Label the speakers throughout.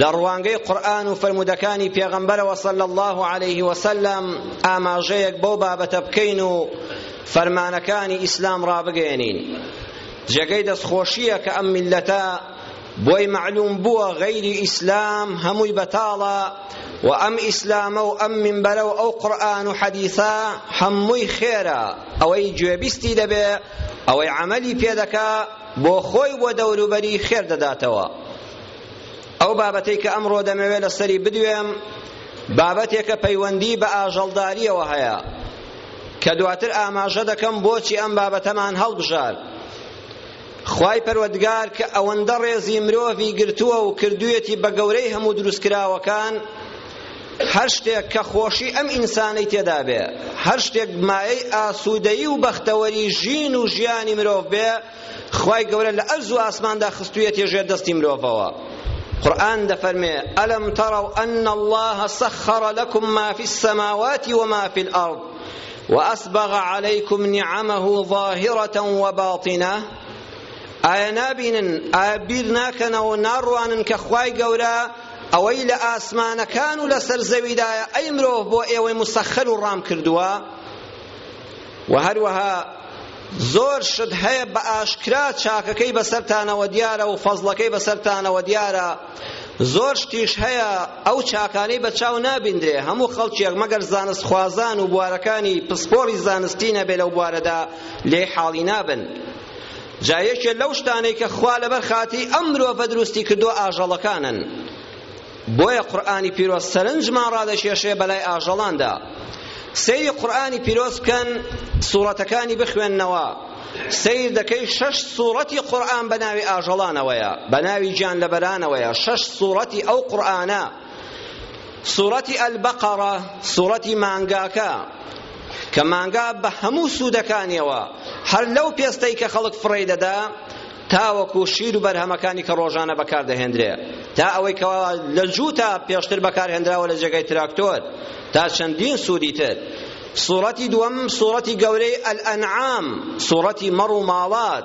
Speaker 1: لە ڕوانگەی قورئان و فەرموودەکانی پێغەمبەرەوە صلی الله علیه وسلم ئاماژەیەک بەو بابەتە بکەین و فەرمانەکانی ئیسلام ڕابگەیەنین جێگەی دەستخۆشییە کە ئەم میللەتە بۆی معلوم بووە غەیری ئیسلام هەمووی بەتاڵە و ئەم ئیسلامە و ئەم منبەرە و ئەو قورئان و حەدیثە هەمووی خێرە ئەوەی گوێبیستی دەبێ ئەوەی عەمەلی پێ دەکا بۆ خۆی و بۆ دەوروبەری خێر دەداتەوە ئەو بابەتەی کە ئەمڕۆ دەمەوێت لەسەری بدوێم بابەتێکە پەیوەندی بە ئاژەڵداریەوە هەیە کە دواتر ئاماژە دەکەم بۆچی ئەم بابەتەمان هەڵبژارد خوای پەروەردگار کە ئەوەندە ڕێزی مرۆڤی گرتووە و کردوویەتی بە گەورەی هەموو دروستکراوەکان هەر شتێک کە خۆشی ئەم ئینسانەی تێدا بێ، هەر شتێک مایەی ئاسوودەیی و بەختەوەری ژین و ژیانی مرۆڤ بێ، خوای گەورە لە ئەرز و ئاسماندا خستوویەتیە ژێر دەستی مرۆڤەوە. قورئان دەفەرمێ ئەلەم تەڕەو ئەن اللە سەخەڕ لەکم ما فی السماوات و ما فی الأرض وأسبغ عليكم نعمه ظاهرة وباطنة ئایا نابینن ئایا بیر ناکەنەوە ناڕوانن کە خوای گەورە ئەوەی لە ئاسمانەکان و لەسەر زەویدایە ئەی مرۆڤ بۆ ئێوەی مسەخەر و ڕام کردووە و هەروەها زۆر شت هەیە بە ئاشکرا چاکەکەی بەسەرتانەوە دیارە و فەزڵەکەی بەسەرتانەوە دیارە زۆر شتیش هەیە ئەو چاکانەی بە چاو نابیندرێ هەموو خەڵکیێک مەگەر زانست خوازان و بوارەکانی پسپۆری زانستی نەبێ لەو بوارەدا لێ حاڵی نابن جا یەکێ لەو شتانەی کە خوا لەبەر خاتری ئەم مرۆڤە دروستی کردووە ئاژەڵەکانن بۆیە قورئانی پیرۆز سەرنجمان ڕادەکێشێ بەلای ئاژەڵاندا سەیری قورئانی پیرۆز بکەن سوڕەتەکانی بخوێننەوە سیر دەکەی شەش سوڕەتی قورئان بە ناوی ئاژەڵانەوەیە بە ناوی گیانلەبەرانەوەیە شەش سوڕەتی ئەو قورئانە سوڕەتی ئەلبەقەڕە سوڕەتی مانگاکە کە مانگا بە هەموو سوودەکانیەوە هەر لەو پێستەی کە خەڵک فڕێی دەدا تاوەکو شیر و بەرهەمەکانی کە ڕۆژانە بەکاردەهێندرێ تا ئەوەی کەوا لە جووتا پێشتر بەکارهێنراوە لە جێگای تراکتۆر تا چەندین سوودی تر سوڕەتی دووەم سوڕەتی گەورەی ئەلئەنعام سوڕەتی مەڕ و ماڵات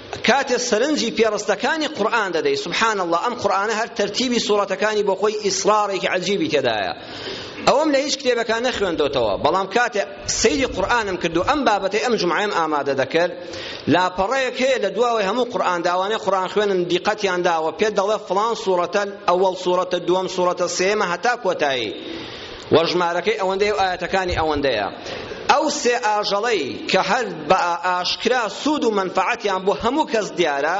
Speaker 1: کاتێ سەرنجی پێڕستەکانی قورئان دەدەی سبحان اللە ئەم قورئانە هەر تەرتیبی سوڕەتەکانی بۆ خۆی ئیسرارێکی عەجیبی تێدایە ئەوەم لە هیچ کتێبەکە نەخوێندۆتەوە بەڵام کاتێ سەیری قورئانم کردو ئەم بابەتەی ئەم جمعەم ئامادە دەکرد لاپەڕەیەک هەیە لە دواوەی هەموو قورئان داوانێ قورئان خوێنن دیقەتیان داوە پێت دەڵێ فڵان سوڕەتە ئەوەڵ سوڕەتە دووەم سوڕەتە سێمە هەتا کۆتایی وە ژمارەکەی ئەوەندەیە و ئایەتەکانی ئەوەندەیە ئەو سێ ئاژەڵەی کە هەر بە ئاشکرا سوود و مەنفعەتیان بۆ هەموو کەس دیارە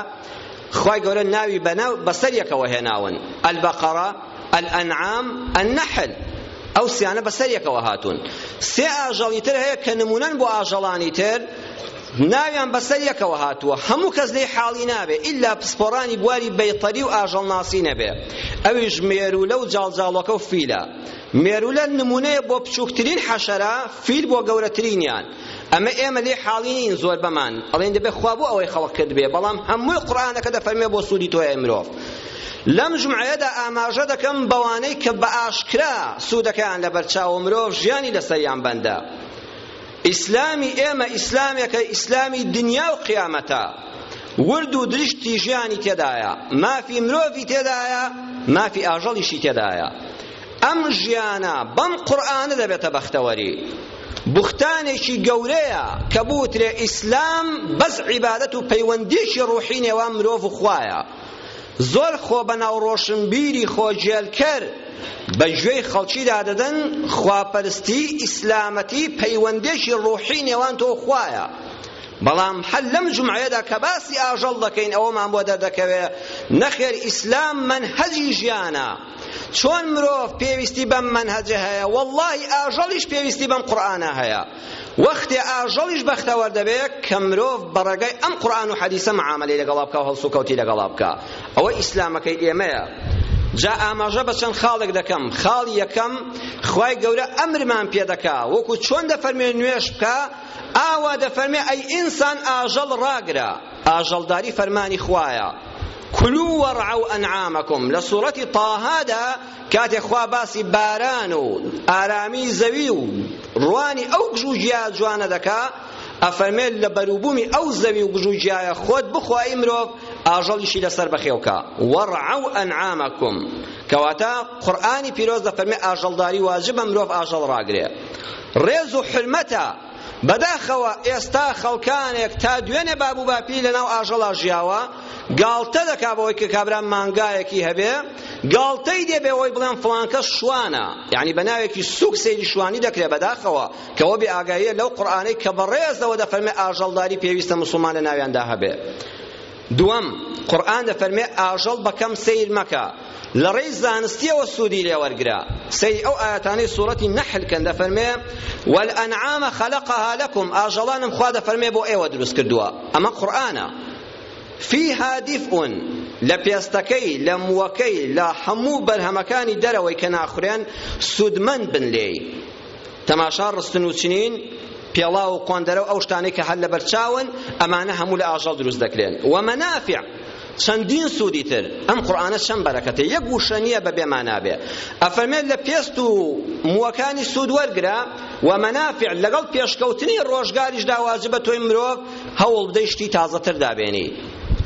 Speaker 1: خوای گەورە ناوی بەناو بەسەر یەکەوە هێناون البقرە الانعام النحل ئەو سیانە بەسەر یەکەوە هاتوون سێ ئاژەڵی تر هەیە کە نمونەن بۆ ئاژەڵانی تر ناویان بەسەر یەکەوە هاتووە هەموو کەس لێی حاڵی نابێ ئیلا پسپۆڕانی بواری بەیتەری و ئاژەڵناسی نەبێ ئەویش مێرولە و جاڵجاڵۆکە و فیلە مێرولە نمونەیە بۆ بچووکترین حەشەرە فیل بۆ گەورەترینیان ئەمە ئێمە لێ حاڵی نین زۆر بەمان ئەڵێن دەبێ خوا بۆ ئەوەی خەڵق کرد بێ بەڵام هەمووی قورئانەکە دەفەرمێ بۆ سوودی تۆیە مرۆڤ لەم جمعەیەدا ئاماژە دەکەم بەوانەی کە بە ئاشکرا سوودەکەیان لەبەرچاوە مرۆڤ ژیانی لەسەریان بەندە ئیسلامی ئێمە ئیسلامێکە ئیسلامی دنیا و قیامەتە ورد و درشتی ژیانی تێدایە مافی مرۆڤی تێدایە مافی ئاژەڵیشی تێدایە ئەم ژیانە بەم قورئانە دەبێتە بەختەوەری بوختانێکی گەورەیە کە بوترێ ئیسلام بەس عیبادەت و پەیوەندیەکی ڕوحی نێوان مرۆڤ و خوایە زۆر خۆ بەناو ڕۆشنبیری خۆجێلکەر بە گوێی خەڵکی دادەدەن خواپەرستی ئیسلامەتی پەیوەندێکی ڕوحی نێوان تۆ خوایە بەڵام هەر لەم جمعەیەدا کە باسی ئاژەڵ دەکەین ئەوەمان بۆ دەردەکەوێ نەخێر ئیسلام منهەجی ژیانە چۆن مرۆڤ پێویستی بەم منهەجە هەیە واللهی ئاژەڵیش پێویستی بەم قورئانە هەیە وەختێ ئاژەڵیش بەختەوەر دەبێ کە مرۆڤ بە ڕێگای ئەم قورئان و حەدیسە معامەلەی لەگەڵا بکا و هەڵسوکەوتی لەگەڵا بکا ئەوە ئیسلامەکەی ئێمەیە جا ئاماژە بە چەند خاڵێک دەکەم خاڵی یەکەم خوای گەورە ئەمرمان پێ دەکا وەکو چۆن دەفەرمێ نوێش بکە ئاوا دەفەرمێ ئەی ئینسان ئاژەڵ ڕاگرە ئاژەڵداری فەرمانی خوایە کلوا وەڕعوا ئەنعامەکم لە سوڕەتی طه دا کاتێک خوا باسی باران و ئارامی زەوی و ڕوانی ئەو گژ و گیا جوانە دەکا ئەفەرمێت لە بەروبوومی ئەو زەوی و گژ و گیایە خۆت بخوای مرۆڤ ئاژەڵیشی لەسەر بەخێوکە وەڕعەو ئەنعامەکم کەواتە قورئانی پیرۆز دەفەرمێ ئاژەڵداری واجبە مرۆڤ ئاژەڵ ڕاگرێ ڕێز و حرمەتە بەداخەوە ئێستا خەڵکانێک تا دوێنێ باب و باپیری لەناو ئاژەڵا ژیاوە گاڵتە دەکا بەوەی کە کابرا مانگایەکی هەبێ گاڵتەی دێ بێەوەی بڵێن فڵانکە شوانە یعنی بە ناوێکی سوک سەیری شوانی دەکرێ بەداخەوە کەەوە بێ ئاگاییە لەو قورآانەی کە بەڕێزەوە دەفەرمێ ئاژەڵداری پێویستە مسلمان لە ناویاندا هەبێ دووەم، قورئان دەفەرمێ ئاژەڵ بە کەم سەیر مەکە، لە ڕێی زانستییەوە سوودی لێ وەرگرە، سەیری ئەو ئایەتانەی سوڕەتی نەحل کەن دەفەرمێ، والانعام خلقها لکم، ئاژەڵانم خوا دەفەرمێ بۆ ئێوە دروست کردووە، ئەمە قورئانە، فیها دیفء، لە پێستەکەی، لە مووەکەی، لە هەموو بەرهەمەکانی دەرەوەی کە ناخورێن سوودمەند بن لێی. تەماشا ڕستن و چنین پێڵاو و قۆندەرە و ئەو شتانەی کە هەر لەبەر چاون ئەمانە هەموو لە ئاژەڵ دروست دەکرێن و مەنافع چەندین سوودی تر ئەم قورآانە چەند بەرەکەتە یەک وشە نییە بە بێمانابێ ئەفەرمێت لە پێست و مووەکانی سوود وەرگرە و مەنافع لەگەڵ پێشکەوتنی ڕۆژگاریشدا واجبە تۆی مرۆڤ هەوڵ بدەی شتی تازەتر دابێنی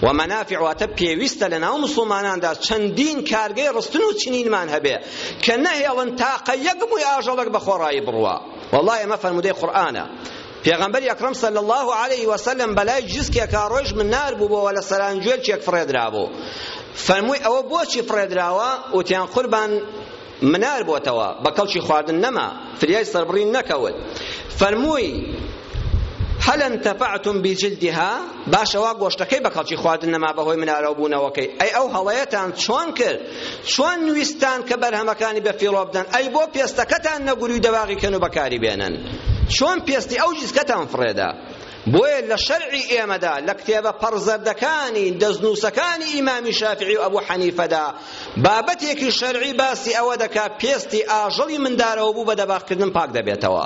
Speaker 1: و مەنافع واتە پێویستە لە ناو مسلماناندا چەندین کارگەی ڕستن و چنینمان هەبێ کە نەهێڵن تاقە یەک موی ئاژەڵەک بە خۆڕایی بڕوا وەڵڵا ئەمە فەرموودەی قورئانە پێغەمبەری ئەکرەم صلی الله علیه وسلم بەلای جسکێکا ڕۆیش منار بووبەوە لە سەرانجوێلکێک فڕێدرابوو فەرمووی ئەوە بۆچی فڕێدراوە وتیان قوربان منار بۆتەوە بە کەڵکی خواردن نەما فریای سەربڕین نەکەوت فەرمووی هل انتفعتم بجلدها باشە وا گۆشتەکەی بە کەڵکی خواردن نەما بەهۆی منارەو بوونەوەکەی ئەی ئەو هەڵەیەتان چۆن کرد چۆن ویستان کە بەرهەمەکانی بە فیڕۆ بدەن ئەی بۆ پێستەکەتان نەگوری و دەواغی کەن و بەکاری بێنن چۆن پێستی ئەو جیسکەتان فڕێدا بۆیە لە شەرعی ئێمەدا لە کتێبە پەڕزەردەکانی دەستنووسەکانی ئیمامی شافعی و ئەبوو حەنیفەدا بابەتێکی شەرعی باسی ئەوە دەکا پێستی ئاژەڵی مندارەوە بوو بە دەباغکردن پاک دەبێتەوە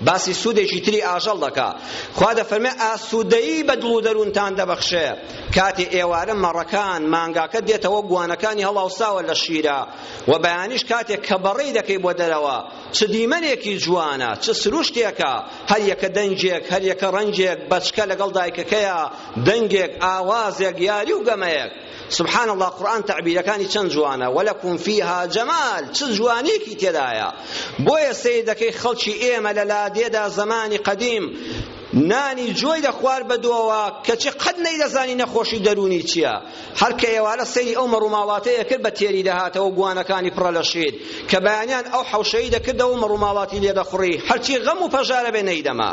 Speaker 1: باسی سوودێکی تری ئاژەڵ دەکا خوا دەفەرمێ ئاسوودەیی بە دڵ و دەروونتان دەبەخشێ کاتی ئێوارە مەڕەکان مانگاکە دێتەوە گوانەکانی هەڵاوساوە لە شیرە و بەیانیش کاتێک کە بەڕێی دەکەی بۆ دەرەوە چ دیمەنێکی جوانە چ سروشتێکە هەر یەکە دەنگێک هەر یەکە ڕەنگێک بەچکە لەگەڵ دایکەکەیە دەنگێک ئاوازێک یاری و گەمەیەک سبحان اللە قورئان تەعبیرەکانی چەند جوانە ولکم فیها جمال چ جوانیەکی تێدایە بۆیە سەیر دەکەی خەڵکی ئێمە لە لادێدا زەمانی قەدیم نانی جۆی دەخوار بەدۆوە کەچی قەت نەیدەزانی نەخۆشی دەروونی چییە هەر کە ئێوارە سەیری ئەو مەڕوماڵاتەیە کرد بە تێری دەهاتەوە گوانەکانی پڕە لە شیر کە بەیانیان ئەو حەوشەی دەکردەوە مەڕوماڵاتی لێدەخوڕی هەرچی غەم و پەژارە بێ نەیدەما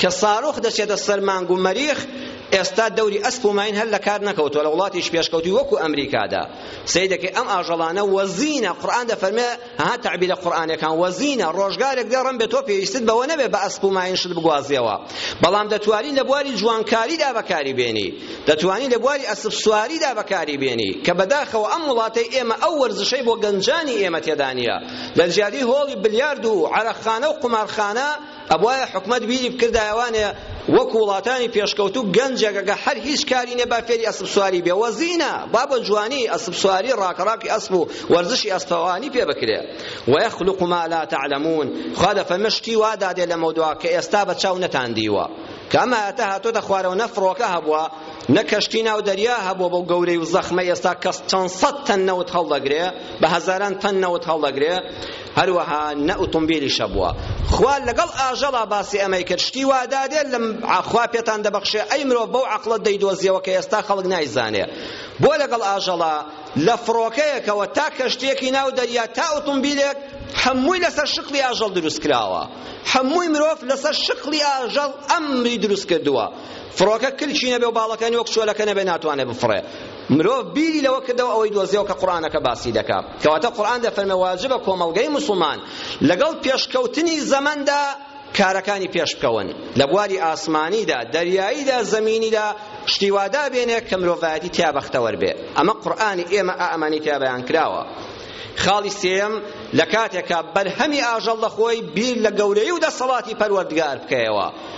Speaker 1: کە ساروخ دەچێتە سەر مانگ و مەریخ ئێستا دەوری ئەسپ و ماین هەر لە کار نەکەوتووە لە وڵاتیش پێشکەوتوی وەکو ئەمریکادا سەی دەکەی ئەم ئاژەڵانە وەزینە قورئان دەفەرمێ ها تەعبیرە قورئانەکان وەزینە ڕۆژگارێک دێ ڕەم بێ تۆ پێویستت بەوە نەبێ بە ئەسپ و ماین شت بگوازیەوە بەڵام دەتوانی لە بواری جوانکاریدا بەکاری بێنی دەتوانی لە بواری ئەسپ سواریدا بەکاری بێنی کە بەداخەوە ئەم وڵاتەی ئێمە ئەو وەرزشەی بۆ گەنجانی ئێمە تێدا نییە لە جیاتی هۆڵی بلیارد و عەرەقخانە و قومارخانە ئەبوایە حکومەت بیری بکردایە وانێ وەک وڵاتانی پێشکەوتوو گەنجێک گە هەر هیچ کاری نیە با فێری ئەسپ سواری بێ وەزینە با بە جوانی ئەسپ سواری ڕاکەڕاکی ئەسپ و وەرزشی ئەسپەوانی پێ بکرێ وەیەخلق ما لا تعلمون خوا دەفەرمێ شتی وا دادێ لەمەو دوا کە ئێستا بە چاو نەتان دیوە کە ئەم ئایەتە هاتۆتە خوارەوە نە فڕۆکە هەبووە نە کەشتی ناو دەریا هەبووە بەو گەورەی و زەخمە ئێستا کەس چەند سەد تەن نەوت هەڵدەگرێ بە هەزاران تەن نەوت هەڵدەگرێ هەروەها نە ئوتومبیلی شەبوە خوا لەگەڵ ئاژەڵا باسی ئەمەی کرد شتی وا دادێ لەم خوا پێتان دەبەخشێ ئەی مرۆڤ بەو عەقڵە دەیدۆزیەوە کە ئێستا خەڵک نایزانێ بۆ لەگەڵ ئاژەڵا لە فڕۆکەیەکەوە تا کەشتیەکی ناو دەریا تا ئوتومبیلێک هەمووی لەسەر شکلی ئاژەڵ دروست کراوە هەمووی مرۆڤ لەسەر شکلی ئاژەڵ ئەمری دروست کردووە فڕۆکە کلکی نەبێ و باڵەکانی وەک چۆلەکە نەبێ ناتوانێ بفڕێ مرۆڤ بیری لەوە کردەوە ئەوەی دۆزیەوە کە قورئانەکە باسی دەکا کەواتە قورئان دەفەرمێ واجبە کۆمەڵگەی موسڵمان لەگەڵ پێشکەوتنی زەمەندا کارەکانی پێش بکەون لە بواری ئاسمانیدا دەریاییدا زەمینیدا شتی وادا بێنێ کە مرۆڤایەتی تیا بەختەوەر بێ ئەمە قورئانی ئێمە ئەمانی تیا بەیان کراوە خاڵی سێم لە کاتێکا بەرهەمی ئاژەڵ دەخۆی بیر لە گەورەی و دەسەڵاتی پەروەردگار بکەیەوە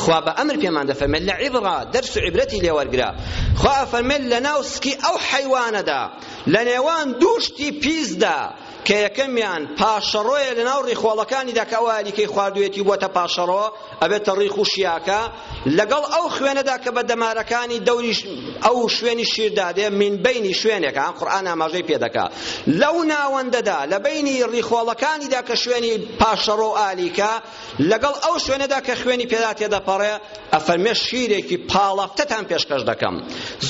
Speaker 1: خوا بە ئەمر پێمان دەفەرمێت لە عیبڕە دەرس و عیبرەتی لێ وەرگرە خوا ئەفەرمێت لەناو سکی ئەو حەیوانەدا لە نێوان دوو شتی پیسدا کە یەکەمیان پاشەڕۆیە لەناو ڕیخۆڵەکانیدا کە ئەو ئالیکەی خواردوێتی و بۆتە پاشەڕۆ ئەبێتە ڕیخ و شیاکە لەگەڵ ئەو خوێنەدا کە بە دەمارەکانی دەوریش ئەو شوێنی شیردا دێ من بینی شوێنێک ئەم قورئان ئاماژەی پێ دەکا لەو ناوەندەدا لە بینی ڕیخۆڵەکانیدا کە شوێنی پاشەڕۆ و ئالیکە لەگەڵ ئەو شوێنەدا کە خوێنی پێدا تێدەپەڕێ ئەفەرمێ شیرێکی پاڵەفتەتان پێشکەش دەکەم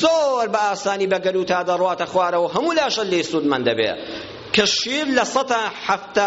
Speaker 1: زۆر بە ئاسانی بە گەلو تا دەڕواتە خوارەوە هەموو لاشە لێی سوودمەند دەبێ کە شیر لە سەتا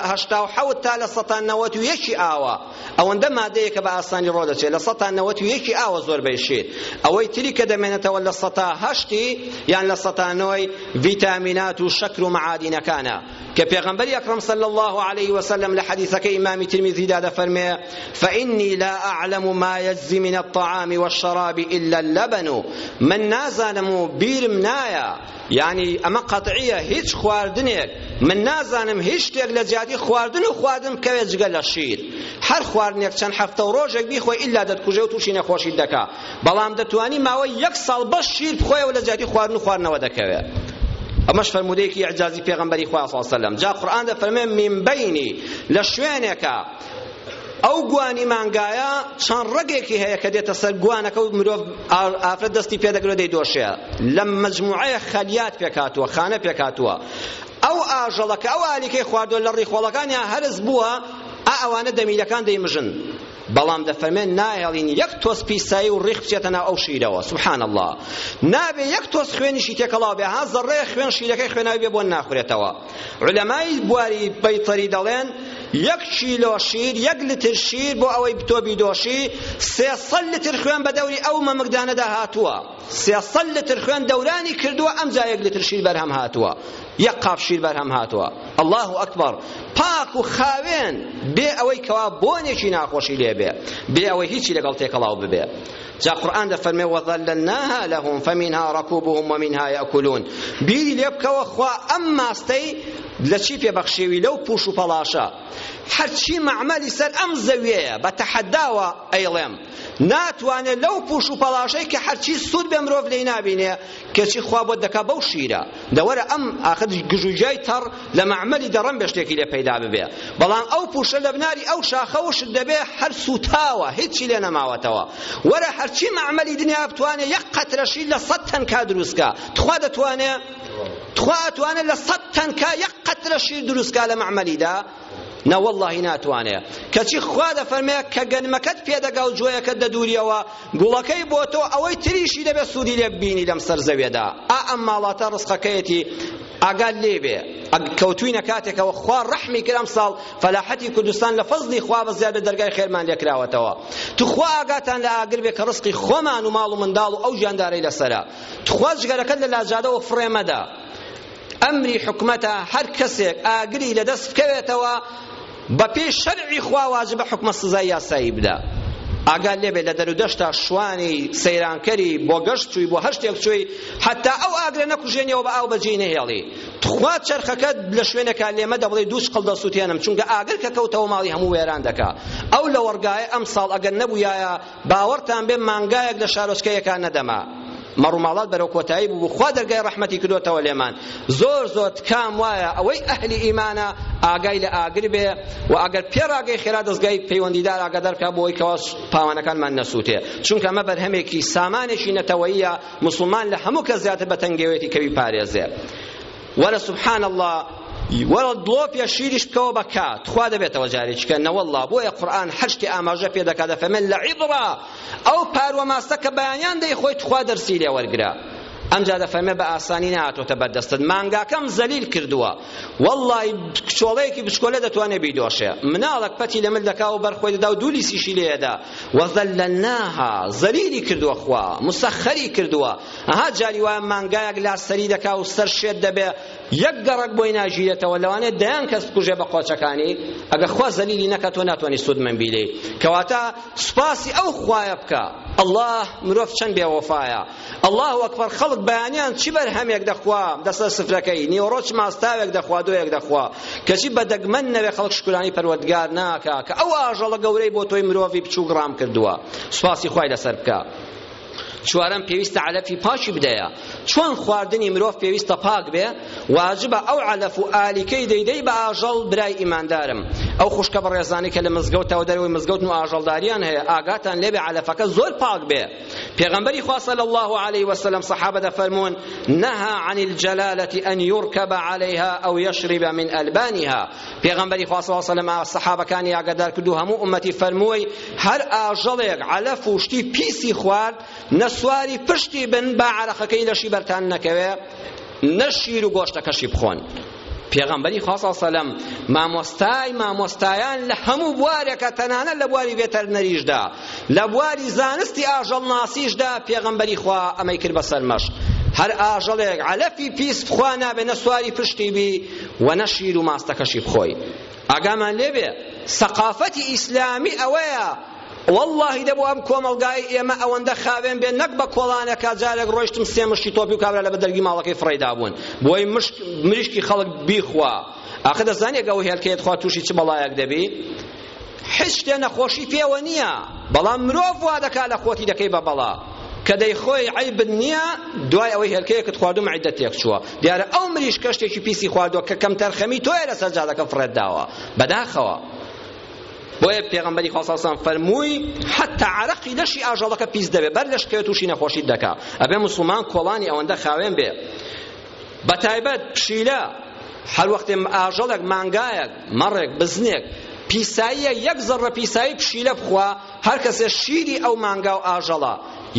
Speaker 1: هەشتا و حەوت تا لە سەتا نەوەت و یەکی ئاوە ئەوەندە مادەیە کە بە ئاسانی ڕۆ دەچێت لە سەتا نەوەت و یەکی ئاوە زۆربەی شیر ئەوەی تری کە دەمێنێتەوە لە سەتا هەشتی یان لە سەتا نۆی ڤیتامینات و شەکر و مەعادینەکانە کە پێغەمبەری ئەکرەم صلی الله علیه وسلم لە حەدیثەکەی ئیمامی ترمیزیدا دەفەرمێ فإني لا أعلم ما يجزي من الطعام والشراب إلا اللبن من نازانم و بیرم نایە یعنی ئەمە قەطعیە هیچ خواردنێک من نازانم هیچ شتێک لە جیاتی خواردن و خواردن بکەوێت جگە لە شیر هەر خواردنێک چەند هەفتە و ڕۆژێک بیخۆی ئیلا دەتکوژێ و تووشی نەخۆشیت دەکا بەڵام دەتوانی ماوەی یەک ساڵ بەس شیر بخۆیەوە لە جیاتی خواردن و خواردنەوە دەکەوێ ئەمەش فەرموودەیەکی ئیعجازی پێغەمبەری خوا صلی الله علیه و سلم جا قورئان دەفەرمێ من بینی لە شوێنێکە ئەو گوانی مانگایە چەند ڕەگێکی هەیە کە دێتە سەر گوانەکە و مرۆڤ ئافرەت دەستی پێدەگرێ دەیدۆشێ لەم مجموعەیە خەلیات پێکاتوە خانە پێکاتوە ئەو ئاژەڵەکە ئەو ئالیکەی خواردوە لە ڕیخۆڵەکانیان هەرس بووە ئا ئەوانە دەمیلەکان دەیمژن بەڵام دەفەرمێن ناهێڵین یەک تۆز پیسایی و ڕیخ بچێتە ناو ئەو شیرەوە سبحان الله نابێ یەک تۆز خوێنیشی تێکەڵاو بێ ها زەڕێ خوێن شیرەکەی خوێناوی بێ بۆن ناخورێتەوە علەمای بواری بەیتەری دەڵێن یەک کیلۆ شیر یەک لتر شیر بۆ ئەوەی تۆ بیدۆشی سێ سەد لتر خوێن بە دەوری ئەو مەمکدانەدا هاتووە سێ سەد لتر خوێن دەورانی کردووە ئەمجا یەک لتر شیر بەرهەم هاتووە یەک قاپ شیر بەرهەم هاتووە الله ئەکبەر پاک و خاوێن بێ ئەوەی کەوا بۆنێکی ناخۆشی لێ بێ بێ ئەوەی هیچی لەگەڵ تێکەڵاو ببێ جا قورئان دەفەرمێ وەذەللناها لەهم فمنها ركوبهم ومنها يأكلون بیری لێ بکەوە خوا ئەم ماستەی لە چی پێ بەخشێوی لەو پوش و پەڵاشە هەرچی مەعمەلی سەر ئەم زەویەیە بە تەحەداوە ئەیڵێم ناتوانێ لەو پوش و پەڵاشەی کە هەرچی سوود بێ مرۆڤ لێی نابینێ کەچی خوا بۆت دەکا بەو شیرە دە وەرە ئەم ئاخر گژوگیای تەڕ لە مەعمەلی دەڕەم بێ شتێکی لێ پەیدا ببێ بەڵام ئەو پوشە لە بناری ئەو شاخە وشک دەبێ هەر سووتاوە هیچی لێ نەماوەتەوە وەرە هەرچی مەعمەلی دنیا بتوانێ یەک قەترە شیر لە سەد تەنکا دروستکا تخوا دەتوانێ تخوا ئەتوانێ لە سەد تەنکا یەک قەترە شیر دروستکا لە مەعمەلیدا نا وەڵڵاهی ناتوانێ کەچی خوا دەفەرمێ کە گەنمەکەت پێدەگا و جۆیەکەت دەدوریەوە گوڵەکەی بۆ تۆ ئەوەی تریشی دەبێ سوودی لێ ببینی لەم سەر زەوێدا ئا ئەم ماڵاتە ڕزقەکەیەتی ئاگات لێبێ کەوتوینە کاتێکەوە خوا ڕەحمی کرد ئەم ساڵ فەلاحەتی کوردستان لە فەزلی خوا بە زیاد بە دەرگای خێرمان لێکراوەتەوە توخوا ئاگاتان لە ئاگر بێ کە ڕزقی خۆمان و ماڵ و منداڵ و ئەو گیاندارەی لەسەرە توخوا جگەرەکەت لە لاجادەوە فڕێ مەدە ئەمری حکومەتە هەر کەسێک ئاگری لەدەست بکەوێتەوە بەپێی شەرعی خوا واجبە حکومەت سزای یاسایی بدا ئاگال لێبێت لە دەرودەشتا شوانی سەیرانکەری بۆ گەشت چووی بۆ هەر شتێک چووی حتا ئەو ئاگرە نەکوژێنیەوە بە ئاو بەجێی نەهێڵی تخوا چرخەکەت لە شوێنێکا لێمە دەبڵێ دوو شقڵ دەسووتێنم چونکە ئاگر کە کەوتەوە ماڵی هەموو وێران دەکا ئەو لە وەڕگایە ئەم ساڵ ئەگەر نەبوویایە باوەڕتان بێ مانگایەک لە شارۆچکە یەکا نەدەما مەڕوماڵات بەرەو کۆتایی بوو خوا دەرگای ڕەحمەتی کردوتەوە لێمان زۆر زۆر تکام وایە ئەوەی ئەهلی ئیمانە ئاگای لە ئاگر بێ و ئەگەر پێڕاگەی خێرا دەستگای پەیوەندیدار ئاگادار کا بۆی کەوا پاوانەکانمان نەسووتێ چونکە ئەمە بەرهەمێکی سامانێکی نەتەوەیە مسلمان لە هەموو کەس زیاتر بە تەنگێوێتی کەوی پارێزێ وەرە سبحان اللە وەرە دڵۆپیە شیریش بکەوە بە کا تخوا دەبێتەوە جارێکیکە نەوەڵڵا بۆیە قورئان هەر شتێ ئاماژە پێ دەکات دەفەرمێت لە عیبڕە ئەو پاروە ماستە کە بەیانیان دەی خۆی تخوا دەرسی لێ وەرگرە ئەمجا دەفەرمێ بە ئاسانی نهاتۆتە بەردەستت مانگاکەم زەلیل کردووە وەڵڵای کچۆڵەیەکی بچکۆلە دەتوانێ بیدۆشێ مناڵک پەتی لە مل دەکا و بەرخۆی دەدا و دوو لیسیشی لێدا وەزەللناها زەلیلی کردووە خوا مسەخەری کردووە ئەها جاری وایە مانگایەک لا سەری دەکا و سەر شێت دەبێ یەک گەڕەک بۆی ناگیرێتەوە لەوانێ دەیان کەس بکوژێ بە قۆچەکانی ئەگە خوا زەلیلی نەکە تۆ ناتوانانی سوودمەن بیلی کەواتە سوپاسی ئەو خوایە بکە ئەڵڵا مرۆڤ چەند بێوەفایە ئەڵڵا وەکبەر خەڵک بەیانیان چی بەرهەمێک دەخوا دەسە سفرەکەی نیوەڕۆچ ماستاوێک دەخوا دۆیەک دەخوا کەچی بە دەگمەن نەوێ خەڵک شکرانی پەروەردگار ناکا کە ئەو ئاژەڵە گەورەی بۆ تۆی مرۆڤی بچووک ڕام کردووە سوپاسی خوای لەسەر بکە چوارەم پێویستە علەفی پاکی بدەیە چۆن خواردنی مرۆڤ پێویستە پاک بێ واجبە ئەو علەف و ئالیکەی دەیدەی بە ئاژەڵ برای ئیماندارم ئەو خوشکە بەڕێزانی کە لە مزگەوتەوە دەرەوەی مزگەوتن و ئاژەڵداریان هەیە ئاگاتان لێبێ علەفەکە زۆر پاک بێ پێغەمبەری خوا صلی الله علیه وسلم صحابە دەفەرموون نهى عن الجلالة أن يركب عليها أو يشرب من ألبانها پێغەمبەری خوا صلی اللە علیە و سلم سەحابەکانی ئاگادار کرد و هەموو ئومەتی فەرمووی هەر ئاژەڵێک عەلەف و شتی پیسی خوارد نە سواری پشتی بن با عەرەقەکەی لەشی بەرتان نەکەوێ نە شیر و گۆشتەکەشی بخۆن پێغەمبەری خوا صلی اللە علیە و سلم مامۆستای مامۆستایان لە هەموو بوارێکە تەنانەت لە بواری ڤێتەرنەریشدا لە بواری زانستی ئاژەڵناسیشدا پێغەمبەری خوا ئەمەی کرد بەسەر مەشق هەر ئاژەڵێک عەلەفی پیس بخوا نابێ نە سواری پشتی بی وە نە شیر و ماستەکەشی بخۆی ئاگامان لێ بێ سەقافەتی ئیسلامی ئەوەیە واللهی دەبوو ئەم کۆمەڵگای ئێمە ئەوەندە خاوێن بێ نەک بە کۆڵانەکە جارێک ڕۆیشتم سێ مشتی تۆپی و کابرا لە بەدەرگی ماڵەکەی فڕێدا بوون بۆی مشک مریشکی خەڵک بیخوا ئاخە دەزانێک ئەو هێلکەیەت خوا تووشی چ بەڵایەک دەبی حیز شتێ نەخۆشی پێوە نییە بەڵام مرۆڤ وا دەکا لە خۆتی دەکەی بە بەڵا کە دەیخۆی عیبت نییە دوای ئەوەی هێلکەیەکت خواردو مەعیدە تێک چووە دیارە ئەو مریش کەشتێکی پیسی خواردووە کە کەمتەرخەمی تۆیە لەسەر جادەکە فڕێت داوە بەداخەوە بۆیە پێغەمبەری خوا سەڵسان فەرمووی حتا عرەقی لەشی ئاژەڵەکە پیس دەبێ بەر لەشکەوێت تووشی نەخۆشیت دەکا ئەبێ موسڵمان کۆڵانی ئەوەندە خاوێن بێ بەتایبەت پشیلە هەر وەختێ ئاژەڵێک مانگایەک مەڕێک بزنێک پیساییە یەک زەڕە پیسایی پشیلە بخوا هەر کەسێ شیری ئەو مانگا و ئاژەڵە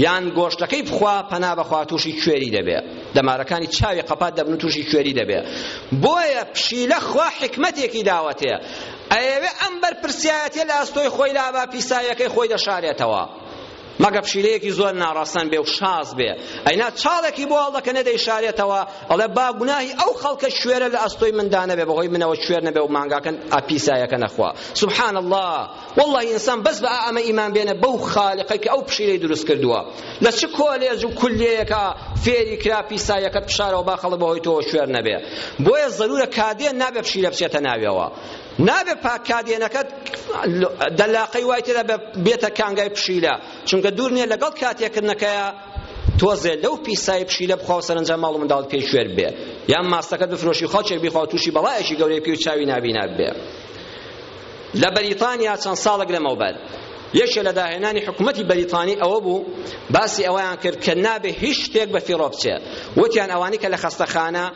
Speaker 1: یان گۆشتەکەی بخوا پەنا بەخوا تووشی کوێری دەبێ دەمارەکانی چاوی قەپات دەبن و تووشی کوێری دەبێ بۆیە پشیلە خوا حکمەتێکی داوەتێ ئەیەوێ ئەم بەرپرسیایەتێ لە ئەستۆی خۆی لابا پیسایەکەی خۆی دەشارێتەوە مەگە پشیلەیەکی زۆر ناڕەسەن بێ و شاز بێ ئەینا چاڵێکی بۆ هەڵدەکەنێ دەیشارێتەوە ئەڵێ با گوناهی ئەو خەڵکە شوێرە لە ئەستۆی مندا نەبێ بەهۆی منەوە شوێر نەبێ و مانگاکەن ئاپیسایەکە نەخوا سبحان الله والله ئینسان بەس بە ئەمە ئیمان بێنە بەو خالقەی کە ئەو پشیلەی دروست کردووە لە چ کۆلێج و کولیەیەکە فێری کرا پیسایەکەت بشارەوە با خەڵک بەهۆی تۆ شوێر نەبێ بۆیە زەرورە کادێن نابێ پشیلە بچێتە ناویەوە نابێت پاک کادێنەکەت دەلاقەی وای تێدا بێتە کانگای پشیلە چونکە دوور نییە لەگەڵ کاتێکردنەکەیە تۆزێ لەو پیسایی پشیلە بخوا و سەرەنجام ماڵ و منداڵ پێی کوێر بێ یان ماستەکەت بفرۆشی و خەڵکێک بیخوا و تووشی بەڵایەکی گەورەی پێ و چاوی نابینا بێ لە بەریتانیا چەند ساڵێک لەمەوبەر یەکێ لە داهێنانی حکوومەتی بەریتانی ئەوە بوو باسی ئەوەیان کرد کە نابێ هیچ شتێک بە فیڕۆ بچێ وتیان ئەوانی کە لە خەستەخانە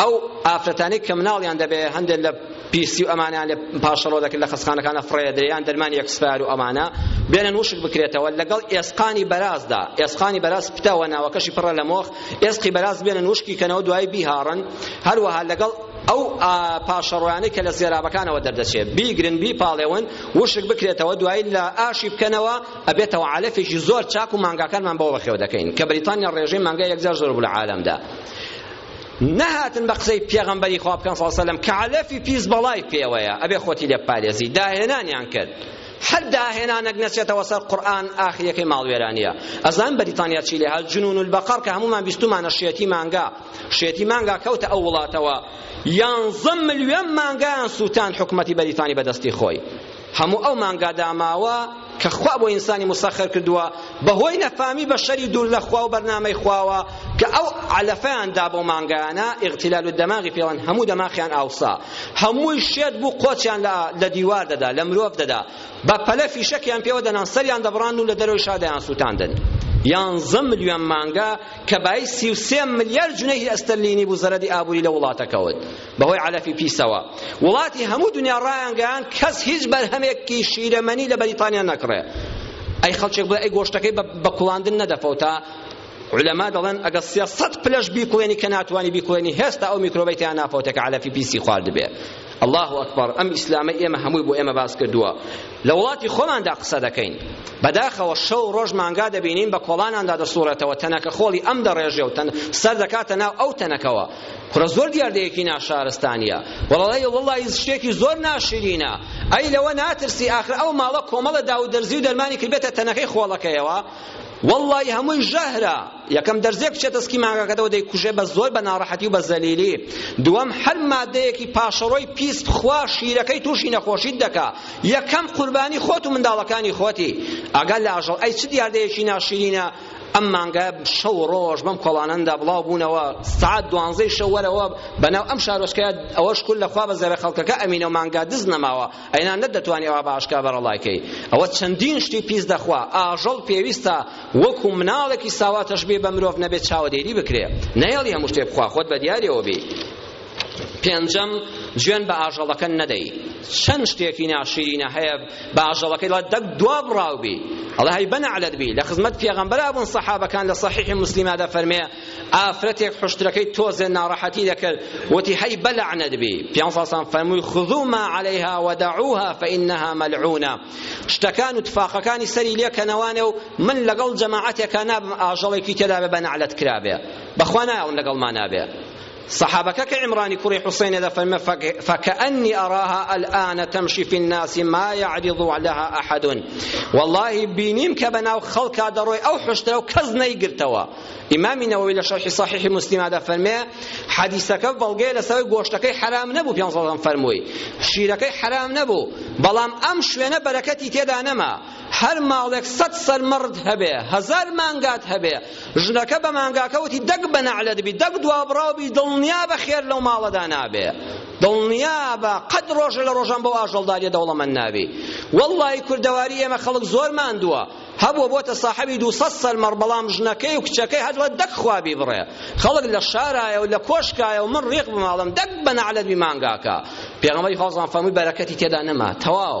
Speaker 1: ئەو ئافرەتانەی کە مناڵیان دەبێ هەندێک لە پیسی و ئەمانیان لە پاشەڵۆ دەکرد لە خەسخانەکانە فڕێ درێیان دەرمانی یەکسپار و ئەمانە بێنن وشک بکرێتەوە لەگەڵ ئێسقانی بەرازدا ئێسقانی بەراز پتەوە ناوەکەشی پڕە لە مۆخ ئێسقی بەراز بێنن وشکی کەنەوە دوای بیهاڕن هەروەها لەگەڵ ئەو پاشەڕۆیانەی کە لە زێرابەکانەوە دەردەچێت بیگرن بیپاڵێون وشک بکرێتەوە دوایی لە ئاشی بکەنەوە ئەبێتەوە عالەفێکی زۆر چاک و مانگاکانمان بەوە بەخێو دەکەین کە بریتانیا ڕێژەی مانگای یەکجار زۆر بوو لە عالەمدا نەهاتن بە قسەی پێغەمبەری خوا بکەن صلی سەلەم کە علەفی پیس بەڵای پێوەیە ئەبێ خۆتی لێ بپارێزی داهێنانیان کرد هەر داهێنانەک نەچێتەوە سەر قورئان ئاخریەکەی ماڵوێرانیە ئەزان بەریتانیا چی لێ هات جنون البقر کە هەمومان بیستمانە شێتی مانگا شێتی مانگا کەوتە ئەو وڵاتەوە یانزە ملیۆن مانگایان سووتان حکومەتی بەریتانی بەدەستی خۆی هەموو ئەو مانگا داماوە کە خوا بۆ ئینسانی مسەخر کردووە بەهۆی نەفامی بەشەری دوور لە خوا و بەرنامەی خواوە کە ئەو عەلەفەیان دا بۆ مانگایانە ئیغتیلال الدماغی پێوەن هەموو دەماخیان ئاوسا هەمووی شێت بوو قۆچیان لە دیوار دەدا لە مرۆڤ دەدا بە پەلە فیشەکیان پێوە دەنان سەریان دەبڕان و لە دەرەوەی شادیان سووتاندن یانزە ملیۆن مانگا کە بای سی و سێ ملیار جنێهی ئەستەرلینی بوو زەرەدی ئابووری لە وڵاتەکەوت بەهۆی عەلەفی پیسەوە وڵاتی هەموو دنیا ڕایانگەیاند کەس هیچ بەرهەمێکی شیرەمەنی لە بەریتانیا نەکڕێ ئەی خەڵکێک بڵێ ئەی گۆشتەکەی بە کوڵاندن نەدەفەوتا علما دەڵێن ئەگەر سێسەد پلەش بیکوڵێنی کە ناتوانی بیکوڵێنی هێستا ئەو میکرۆبەی تیا ناپۆتێک عەلەفی پیسی خواردبێ الله ئەکبەر ئەم ئیسلامە ئێمە هەمووی بۆ ئێمە باس کردووە لە وڵاتی خۆماندا قسە دەکەین بەداخەوە شەو ڕۆژ مانگا دەبینین بە کۆڵاناندا دەسوڕێتەوە تەنەکە خۆڵی ئەم دەڕێژێ و سەر دەکاتە ناو ئەو تەنەکەوە کوڕە زۆر دیاردەیەکی ناشارستانیە وەڵڵەی وەڵڵەی شتێکی زۆر ناشرینە ئەی لەوە ناترسی ئاخر ئەو ماڵە کۆمەڵە داو دەرزی و دەرمانی کردبێتە تەنەکەی خۆڵەکەیەوە واللهی هەمووی ژەهرە یەکەم دەرزێک بچێتە سکی ماگەکەتەوە دەیکوژێ بە زۆر بە ناڕەحەتی و بە زەلیلی دووەم هەر مادەیەکی پاشەڕۆی پیس بخوا شیرەکەی تووشی نەخۆشیت دەکا یەکەم قوربانی خۆت و منداڵەکانی خۆتی ئەگەر لە ئاژەڵ ئەی چ دیاردەیەکی ناشیرینە ئەم مانگە شەو و ڕۆژ بەم کۆڵانەندا بڵاو بوونەوە سعات دوانزەی شەو وەرەوە بەناو ئەم شارۆچکەیە ئەوە شکل لە خوا بە زەرە خەڵکەکە ئەمینە و مانگا دز نەماوە ئەینا نەدەتوانی ئەوە بە ئاشکرا بەرەڵایکەی ئەوە چەندین شتی پیس دەخوا ئاژەڵ پێویستە وەکو مناڵێکی ساوا تەشبیه بە مرۆڤ نەبێت چاوەدێری بکرێ نەیەڵی هەموو شتێ بخوا خۆت بە دیارەوە بی پێنجەم جوێن بە ئاژەڵەکە نەدەی چەند شتێکی ناشیرینە هەیە بە ئاژەڵەکەی دەڵێت دەک دوا بڕاو بی ئەڵێ هەی بەنەعلەت بی لە خزمەت پێغەمبەر بوون سەحابەکان لە صحیح مسلمە دەفەرمێ ئافرەتێک حشترەکەی تۆزێ ناڕەحەتی دەکرد وتی هەی بەلەعنەت بی پیان ساسان فەرمووی خذوا ما عليها ودعوها فإنها ملعونة شتەکان و تفاقەکانی سەری لێکەنەوانێ و من لەگەڵ جەماعەتێکا نابم ئاژەڵێکی تێدا بە بەنەعلەت کرابێ بەخوا نایەڵم لەگەڵ ما نابێ سەحابەکە کە عیمرانی کوڕی حوسەینە دەفەرمێ فەکەئەنی ئەڕاها ئەلئانە تەمشی فی الناس ما یعرض لها ئەحد واللهی بینیم کە بەناو خەڵکا دەڕۆی ئەو حشترە و کەس نەیگرتەوە ئیمامی نەوەوی لە شەرحی صحیح مسلمە دەفەرمێ حەدیسەکە بەڵگەیە لەسەر گۆشتەکەی حەرام نەبوو پێ سەڵەم فەرمووی شیرەکەی حەرام نەبوو بەڵام ئەم شوێنە بەرەکەتی تێدا نەما هەر ماڵێک سەد سەرمەڕت هەبێ هەزار مانگات هەبێ ژنەکە بە مانگاکە وتی دەک بە نەعلەت بی دەک دوابڕاو بی دڵنیابە خێر لەو ماڵەدا نابێ دڵنیابە قەت ڕۆژە لە ڕۆژان بەو ئاژەڵداریە دەوڵەمەند نابی وەڵڵاهی کوردەواری ئێمە خەڵک زۆر ماندووە هەبوو بۆتە ساحەبی دوو سەد سەرمەڕ بەڵام ژنەکەی و کچەکەی هەر دڵێت دەک خوا بیبڕێ خەڵک لە شارایە و لە کۆشکایە و من ڕیق بماڵم دەک بە نەعلەت بی مانگاکە پێغەمبەری خوا سڵام فەرمووی بەرەکەتی تێدا نەما تەواو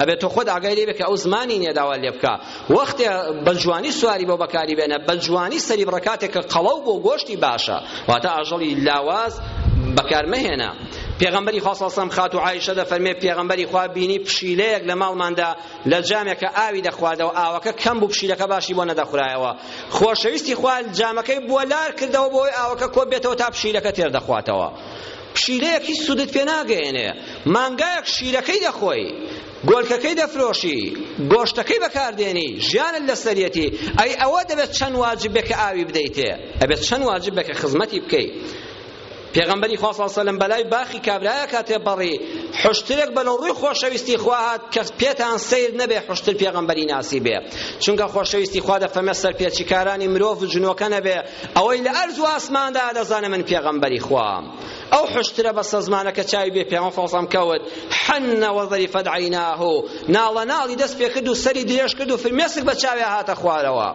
Speaker 1: ئەبێ تۆ خۆت ئاگای لێ بێ کە ئەو زمانی نییە داوا لێ بکە وەختێ بە جوانی سواری بۆ بەکاری بێنە بە جوانی سەری بڕە کاتێک کە قەڵەو بۆ گۆشتی باشە واتە ئاژەڵی لاواز بەکار مەهێنە پێغەمبەری خوا صلی الله خاتو عائشە دەفەرمێ پێغەمبەری خوا بینی پشیلەیەک لە ماڵماندا لە جامێکە ئاوی دەخواردەوە ئاوەکە کەم بوو پشیلەکە باشی بۆ نەدەخورایەوە خۆشەویستی خوا جامەکەی بووە لار کردەوە بۆی ئاوەکە کۆ بێتەوە تا پشیلەکە تێر دەخواتەوە پشیلەیەک هیچ سوودت پێ ناگەیەنێ، مانگایەک شیرەکەی دەخۆی، گۆلکەکەی دەفرۆشی، گۆشتەکەی بەکاردێنی، ژیانت لەسەریەتی، ئەی ئەوە دەبێت چەند واجب بێت کە ئاوی بدەیتێ، ئەبێت چەند واجب بێت کە خزمەتی بکەی. پێغەمبەری خوا صلی اللە علیه و سلم بەلای باخی کابرایەکە تێپەڕی، حوشترێک بە لەڕووی خۆشەویستی خوا هات کە پێتان سەیر نەبێ حوشتر پێغەمبەری ناسیبێ، چونکە خۆشەویستی خوا دەفەرمێ سەرپێچیکارانی مرۆڤ و جنۆکە نەبێ، ئەوەی لە ئەرز و ئاسماندایە دەزانێ من پێغەمبەری خوام ئەو حشترە بە سەزمانە کە چاوی بێ پێوەم فەڵسەم کەوت حەنە وەزەری فەدعیناه و ناڵە ناڵی دەست پێ کرد و سەری درێژ کرد و فرمێسک بە چاوێ هاتە خوارەوە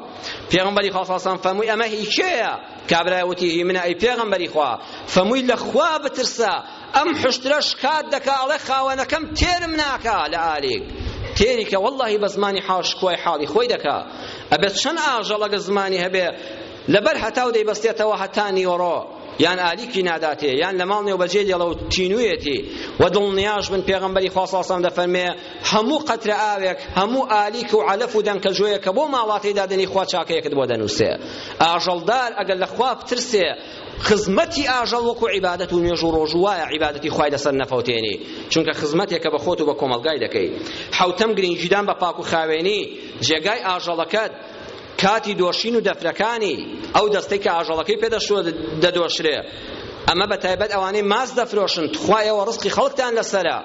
Speaker 1: پێغەمبەری خوا فەڵسەم فەمووی ئەمە هی کێیە کابرای وتی هی منە ئەی پێغەمبەری خوا فەمووی لە خوا بترسە ئەم حوشترە شکات دەکا ئەڵێ خاوەنەکەم تێرم ناکا لە ئالیک تێری کە واللهی بە زمانی حاڵ شکوای حاڵی خۆی دەکا ئەبێت چەند ئاژەڵەگە زمانی هەبێ لەبەر هەتاو دەیبەستێتەوە هەتا نیوەڕۆ یان ئالیکی ناداتێ یان لە ماڵ نێوبەجێ لێڵە و تینوویەتی و دڵنیاش بن پێغەمبەری خوا ساسان دەفەرمێ هەموو قەترە ئاوێک هەموو ئالیک و عەلەف و دەنکە جوێیەکە بۆ ماڵاتی دادنی خوا چاکەیەکت بۆ دەنووسێ ئاژەڵدار ئەگەر لە خوا بترسێ خزمەتی ئاژەڵ وەکو عیبادەت و نوێژ و ڕۆژوو وایە عیبادەتی خوای لەسەر نەفەوتێنی چونکە خزمەتێکە بە خۆت و بە کۆمەڵگای دەکەی حەوتەم گرنگیدان بە پاک و خاوێنی جێگای ئاژەڵەکەت کاتی دۆشین و دەفرەکانی ئەو دەستەی کە ئاژەڵەکەی پێ دەدۆشرێ ئەمە بە تایبەت ئەوانەی ماس دەفرۆشن تخوایەوە ڕزقی خەڵکتان لەسەرە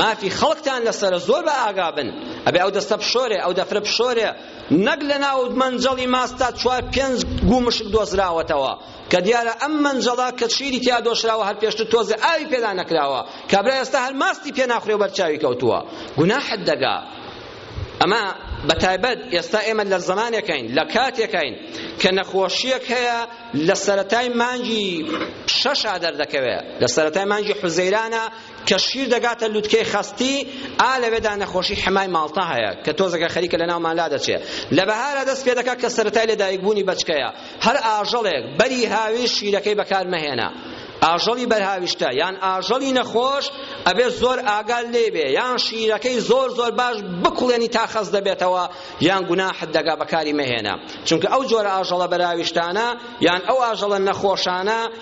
Speaker 1: مافی خەڵکتان لەسەرە زۆر بە ئاگا بن ئەبێ ئەو دەستە بشۆرێ ئەو دەفرە بشۆرێ نەک لە ناو مەنجەڵی ماستا چوار پێنج گوو مشک دۆزراوەتەوە کە دیارە ئەم مەنجەڵە کە شیری تیا دۆشراوە هەر پێشتر تۆزێ ئاوی پێدا نەکراوە کابرا ئێستا هەر ماستی پێ ناخورێ و بەرچاوی کەوتووە گوناحت دەگا ئەمە بە تایبەت ئێستا ئێمە لە زمانێکین لە کاتێکین کە نەخۆشیەک هەیە لە سەتای مانگی شەشا دەردەکەوێت لە سەتای مانگی حوزەیرانە کە شیر دەگاتە لوتکەی خەستی ئا لەوێدا نەخۆشی حمای ماڵتا هەیە کە تۆزەکە خەریکە لە ناومان لا دەچێ لە بەهارا دەست پێ دەکات کە سەرەتای لەدایکبوونی بەچکەیە هەر ئاژەڵێک بەری هاوی شیرەکەی بەکار مەهێنە ئاژەڵی بەرهاویشتە یان ئاژەڵی نەخۆش ئەبێ زۆر ئاگال لێ بێ یان شیرەکەی زۆر زۆر باش بکوڵێنی تا خەز دەبێتەوە یان گوناحت دەگا بەکاری مەهێنە چونکە ئەو جۆرە ئاژەڵە بەراویشتانە یان ئەو ئاژەڵە نەخۆشانە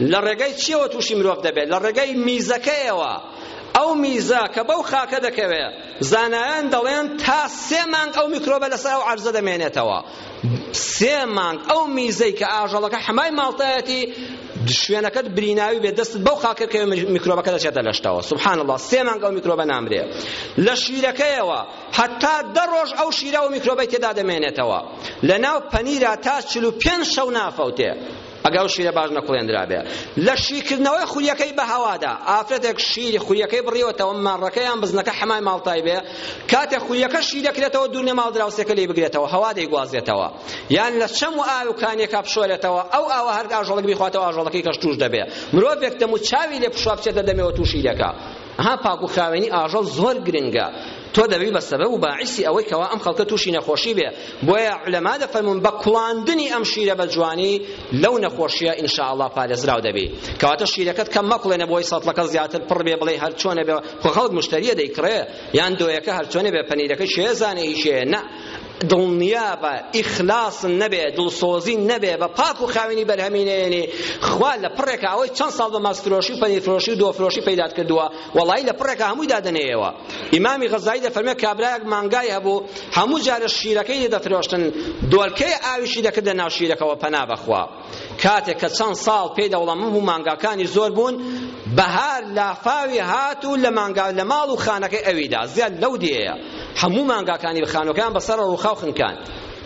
Speaker 1: لە ڕێگای چیەوە تووشی مرۆڤ دەبێت لە ڕێگای میزەکەیەوە ئەو میزە کە بەو خاکە دەکەوێ زانایان دەڵێن تا سێ مانگ ئەو میکرۆبە لەسەر ئەو عەرزە دەمێنێتەوە سێ مانگ ئەو میزەی کە ئاژەڵەکە حەمای ماڵتایەتی شوێنەکەت بریناوی بێ دەست بەو خاکە کە میکرۆبەکە دەچێتە لەشتەوە سبحان الله سێ مانگ ئەو میکرۆبە نامرێ لە شیرەکەیەوە حتا دە ڕۆژ ئەو شیرە و میکرۆبەی تێدا دەمێنێتەوە لە ناو پەنیرا تا چل و پێنج شەو نافەوتێ ئەگەر ئەو شیرە باش نەکوڵێندرابێ لە شیکردنەوەی خوریەکەی بە هەوادا ئافرەتێک شیری خوریەکەی بڕیوەتەوە ماڕەکە یان بزنەکە حەمای ماڵتای بێ کاتێک خوریەکە شی دەکرێتەوە دوور لە ماڵ دراوسێکە لێی بگرێتەوە هەوا دەیگوازێتەوە یان لە چەم و ئاو و کانیەکە بشۆرێتەوە ئەو ئاوە هەر ئاژەڵک بیخواتەوە ئاژەڵەکەی کەش توش دەبێ مرۆڤێک دەموچاوی لێ پشوا بچێتە دەمێوە توشی دەکا ها پاکو خاوێنی ئاژەڵ زۆر گرنگە تۆ دەبی بە سەبەب و باعیسی ئەوەی کەوا ئەم خەڵکە تووشی نەخۆشی بێ بۆیە علەما دەفەرمون بە کوڵاندنی ئەم شیرە بە جوانی لەو نەخۆشیە ئینشاءاللە پارێزراو دەبی کەواتە شیرەکەت کەم مەکڵێنە بۆی سەتڵەکە زیاتر پڕ بێ بڵێ هەر چۆنە بێ خۆ خەڵک مشتریە دەیکڕێ یان دۆیەکە هەر چۆنە بێ پەنیرەکە شێزانێ هیچێ نە دڵنیابە ئیخلاسن نەبێ دڵسۆزین نەبێ بە پاک و خاوێنی بەرهەمی نەیەنێ خوا لە پڕێکە ئەوەی چەند ساڵ بە ماسکرۆشی و پەنیرفرۆشی و دۆفرۆشی پەیدات کردووە وەڵایی لە پڕێکە هەمووی دادەنێیەوە ئیمامی غەزایی دەفەرمێ کابرایەک مانگای هەبوو هەموو جارە شیرەکەی دەفرۆشتن دۆلکەی ئاویشی دەکردە ناو شیرەکەوە پەنا بەخوا کاتێک کە چەند ساڵ پێی دەوڵەمەند بوو مانگاکانی زۆر بوون بەهار لافاوی هات و لە مانگا لە ماڵ و خانەکەی ئەویدا زیاد لەو دێیە هەموو مانگاکانی خانەکەیان بەسەر ڕووخاو خنکان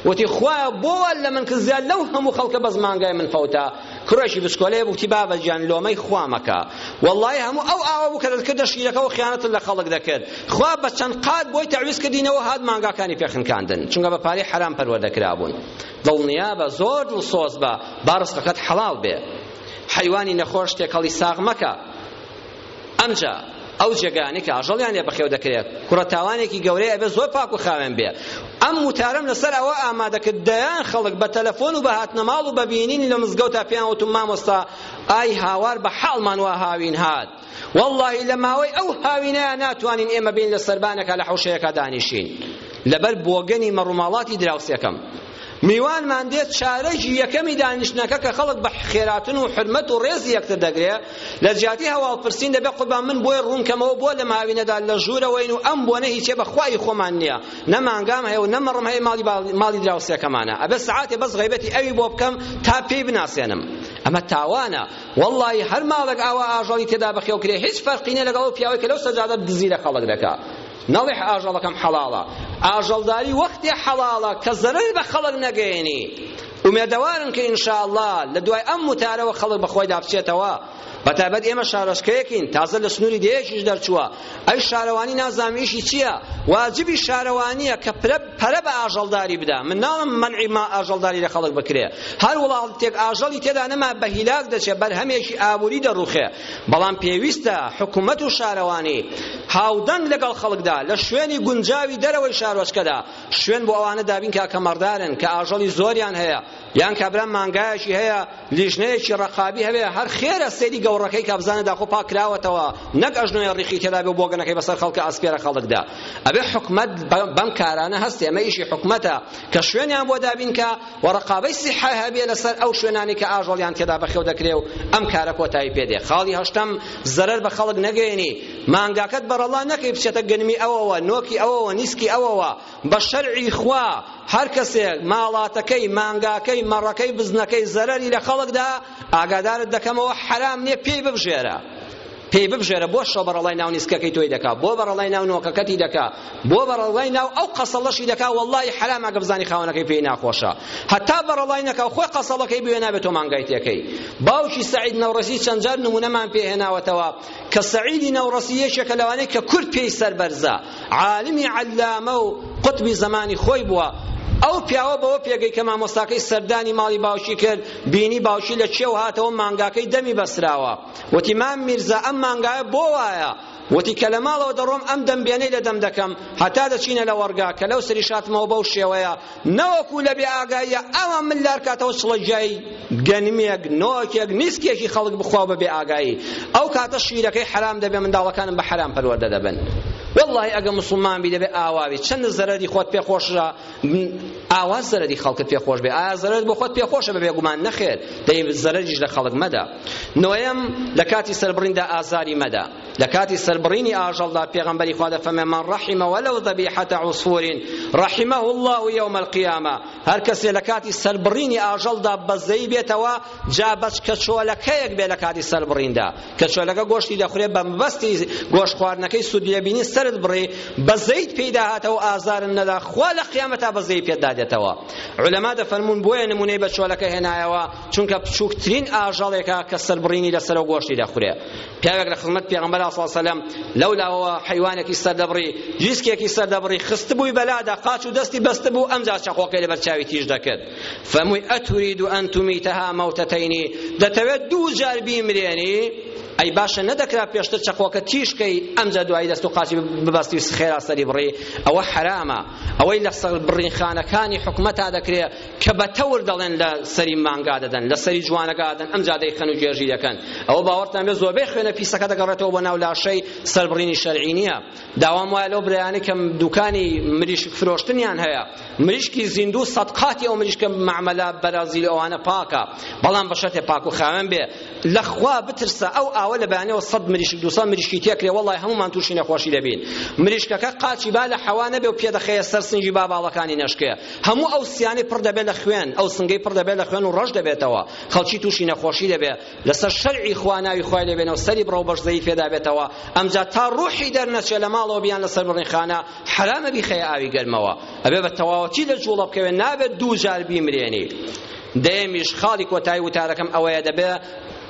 Speaker 1: وتی خوایە بۆ لە من کە زیاد لەو هەموو خەڵکە بەس مانگای من فەوتا کوڕێکی بچکۆلەیە بوتی بابە گیان لۆمەی خوا مەکە وەڵڵاهی هەموو ئەو ئاوە بوو کە دەتکردە شیرەکە و خیانەتت لە خەڵک دەکرد خوا بە چەند قات بۆی تەعویز کردینەوە هات مانگاکانی پێخنکاندن چونکە بە پارەی حەرام پەروەردە کرابوون دڵنیابە زۆر دڵسۆز بە با ڕزقەکەت حەڵاڵ بێ حەیوانی نەخۆش تێکەڵی ساغ مەکە ئەمجا ئەو جێگانەی کە ئاژەڵیان لێ بەخێو دەکرێت کوڕە تاوانێکی گەورەی ئەبێ زۆر پاک و خاوێن بێ ئەم وتارەم لەسەر ئەوە ئامادە کرد دەیان خەڵک بە تەلەفۆن و بە هاتنەماڵ و بە بینین لە مزگەوتا پێیان وتم مامۆستا ئای هاوار بە حاڵمان وا هاوین هات وەڵڵاهی لە ماوەی ئەو هاوینەیا ناتوانین ئێمە بین لە سەربانێکا لە حەوشەیەکا دانیشین لەبەر بۆگەنی مەڕوماڵاتی دراوسێکەم میوانمان دێت چارەکی یەکەمی دانیشتنەکە کە خەڵک بە خێراتن و حرمەت و ڕێزی یەکتر دەگرێ لە جیاتی هەواڵپرسین دەبێ قوربان من بۆی ڕوونکەمەوە بۆ لەم هاوینەدا لە ژوورەوەین و ئەم بۆنە هیچێ بە خوای خۆمان نییە نە مانگام هەیە و نە مەڕم هەیە ماڵی ماڵی دراوسێکەمانە ئەبێ سعاتێ بەس غیبەتی ئەوی بۆ بکەم تا پێی بناسێنم ئەمە تاوانە وەڵڵاهی هەر ماڵێک ئاوا ئاژەڵی تێدا بەخێو کرێ هیچ فەرقی نیە لەگەڵ ئەو پیاوەی کە لەو سەجادە دزی لە خەڵک دەکا نەڵێ ئاژەڵەکەم حەڵاڵە ئاژەڵداری وەختێ حەڵاڵە کە زەرەری بە خەڵک نەگەیەنی ئومێدەوارن کە ئینشاءاللە لە دوای ئەم وتارەوە خەڵک بەخۆیدا بچێتەوە بەتابەت ئێمە شارۆچکەیەکین تازە لە سنووری دێیەکیش دەرچووە ئەی شارەوانی نازانم ئیشی چییە واجبی شارەوانییە کە پەرە بە ئاژەڵداری بدا من ناڵم منعی ما ئاژەڵداری لە خەڵک بکرێ هەر وڵاتێک ئاژەڵی تێدا نەما بە هیلاک دەچێ بەرهەمێکی ئابووری دەڕوخێ بەڵام پێویستە حکومەت و شارەوانی هاودەنگ لەگەڵ خەڵکدا لە شوێنی گونجاوی دەرەوەی شارۆچکەدا شوێن بۆ ئەوانە دابین کە کەمەڕدارن کە ئاژەڵی زۆریان هەیە یان کابرا مانگایەکی هەیە لیژنەیەکی ڕەقابی هەبێ هەر خێرە سەیری گەوڕەکەی کە بزانێ داخۆ پاک کراوەتەوە نەک ئەژنۆیە ڕیقی تێدا بێ و بۆگەنەکەی بەسەر خەڵکە ئەسپێرە خەڵکدا ئەبێ حکومەت بەم کارانە هەستێ ئەمە ئیشی حکومەتە کە شوێنیان بۆ دابین کە و ڕەقابەی سیحە هەبێ لەسەر ئەو شوێنانی کە ئاژەڵیان تێدا بەخێو دەکرێ و ئەم کارە کۆتایی پێدێ خاڵی هەشتەم زەرەر بە خەڵک نەگەێنی مانگاکەت بەڕەڵا نەکەی بچێتە گەنمی ئەوەوە نۆکی ئەوەوە نیسکی ئەوەوە بە شەرعی خوا هەر کەسێک ماڵاتەکەی مانگاکەی مەڕەکەی بزنەکەی زەرەری لە خەڵکدا ئاگادارت دەکەمەوە حەرام نییە پێی ببژێرە پێی ببژێرە بۆ شەو بەڕەڵای ناو نیسکەکەی تۆی دەکا بۆ بەڕەڵای ناو نۆکەکەتی دەکا بۆ بەڕەڵای ناو ئەو قەسەڵەشی دەکا وەڵڵاهی حەرام ئەگە بزانی خاوەنەکەی پێی ناخۆشە هەتا بەڕەڵای نەکا خۆی قەسەڵەکەی بوێ نابێت تۆ مانگای تێکەی باوکی سەعید نەوڕەسی چەند جار نمونەمان پێهێناوەتەوە کە سەعیدی نەوڕەسی یەکێکە لەوانەی کە کورد پێی سەربەرزە عالمی عەللامە و قوتبی زەمانی خۆی بووە ئەو پیاوە بەوە پێگەی کە مامۆستاکەی سەردانی ماڵی باوکی کرد بینی باوکی لە کێو هاتەوە مانگاکەی دەمی بەستراوە وتی مام میرزا ئەم مانگایە بۆ وایە وتی کە لە ماڵەوە دەڕۆم ئەم دەمبێنەی لە دەم دەکەم هەتا دەچینە لە وەڕگا کە لەو سەری شاتمەوە بەو شێوەیە نەوەکو لە بێ ئاگاییە ئەوان ملار کاتەوە چڵەجیای گەنمێک نۆکێک نیسکێکی خەڵک بخواو بە بێ ئاگایی ئەو کاتە شیرەکەی حەرام دەبێ منداڵەکانم بە حەرام پەروەردە دەبن واللهی ئەگە مسلمان بی دەبێ ئاواوی چەند زەرەری خۆت پێ خۆشە ئاوا زەرەری خەڵکت پێ خۆش بێ ئایا زەرەر بۆ خۆت پێ خۆشە بە بێگومان نەخێر دەی زەرەریش لە خەڵک مەدە نۆیەم لە کاتی سەربڕیندا ئازاری مەدە لە کاتی سەربڕینی ئاژەڵدا پێغەمبەری خوا دەفەرمێ من رحم ولو ذبیحة عصفور رحمه الله یوم القیامە هەر کەسێ لە کاتی سەربڕینی ئاژەڵدا بەزەی بێتەوە جا بەس کەچۆلەکەیەک بێ لە کاتی سەربڕیندا کەچۆلەکە گۆشتی دەخورێ بە مەبەستی گۆشت خواردنەکەی سود لێبینی سەرت بڕی بەزەیت پێیدا هاتەوە ئازارن نەدا خوا لە قیامەتا بەزەی پێتدا دێتەوە علەما دەفەرمون بۆیە نمونەی بە چۆلەکە هێنایەوە چونکە بچووکترین ئاژەڵێکە کە سەربڕینی لەسەرەوە گۆشتی دەخورێ پیاوێک لە خزمەت پێغەمبەرا صلی الله علیه و سلم لەو لاوەوە حەیوانێکی سەردەبڕی جیسکێکی سەردەبڕی خستبووی بەلادا قاچ و دەستی بەستبوو ئەمجا چەقۆکەی لەبەر چاوی تیژ دەکرد فەمووی ئەتورید و ئەن تومیتەها مەوتەتەینی دەتەوێت دوو جار بیمرێنی ئەی باشە نەدەکرا پێشتر چەقۆکە تیشکەی ئەمجا دوایی دەست و قاچی ببەستی خێرا سەری بڕی ئەوە حرامە ئەوەی لە بڕینخانەکانی حکومەتا دەکرێت کە بە تەور دەڵێن لە سەری مانگا دەدەن لە سەری جوانەکە دەدەن ئەمجا دەیخەن و گێژی دەکەن ئەوە باوەڕتان بێ زۆربەی خوێنە پیسەکە دەگەڕێتەوە بۆ ناو لاشەی سەربڕینی شەرعی نییە داوام وایە لەو برایانە کە دوکانی مریشک فرۆشتنیان هەیە مریشکی زیندوو سەد قاتی ئەو مریشکە معامەلە بەرازیل ئەوانە پاکە بەڵام بە شەرتێ پاک و خاوێن بێ لەخوا بترسە ئەو ئاوە لە بەیانەوە سەد مریشک دوو سەد مریشکی تێکرێ وەڵڵای هەموومان تووشی نەخۆشی دەبین مریشکەکە قاچی با لە حەوا نەبێ و پێ دەخەیە سەر سنگی با باڵەکانی نەشکێ هەموو ئەو سیانەی پڕ دەبێت لە خوێن ئەو سنگەی پڕ دەبێت لە خوێن و ڕەش دەبێتەوە خەڵکی تووشی نەخۆشی دەبێت لەسەر شەرعی خوا ناوی خوای لێبێنە و سەری بڕە و بەشزەیی پێدا بێتەوە ئەمجا تا ڕوحی دەرنەچێت لە ماڵەوە بیان لەسەر بڕینخانە حەرامە بیخەیە ئاوی گەرمەوە ئەبێ بە تەواوەتی لە جوڵە بکەوێت نابێت دوو جار بیمرێنی دەیەمیش خاڵی کۆتایی وتارەکەم ئەوەیە دەبێ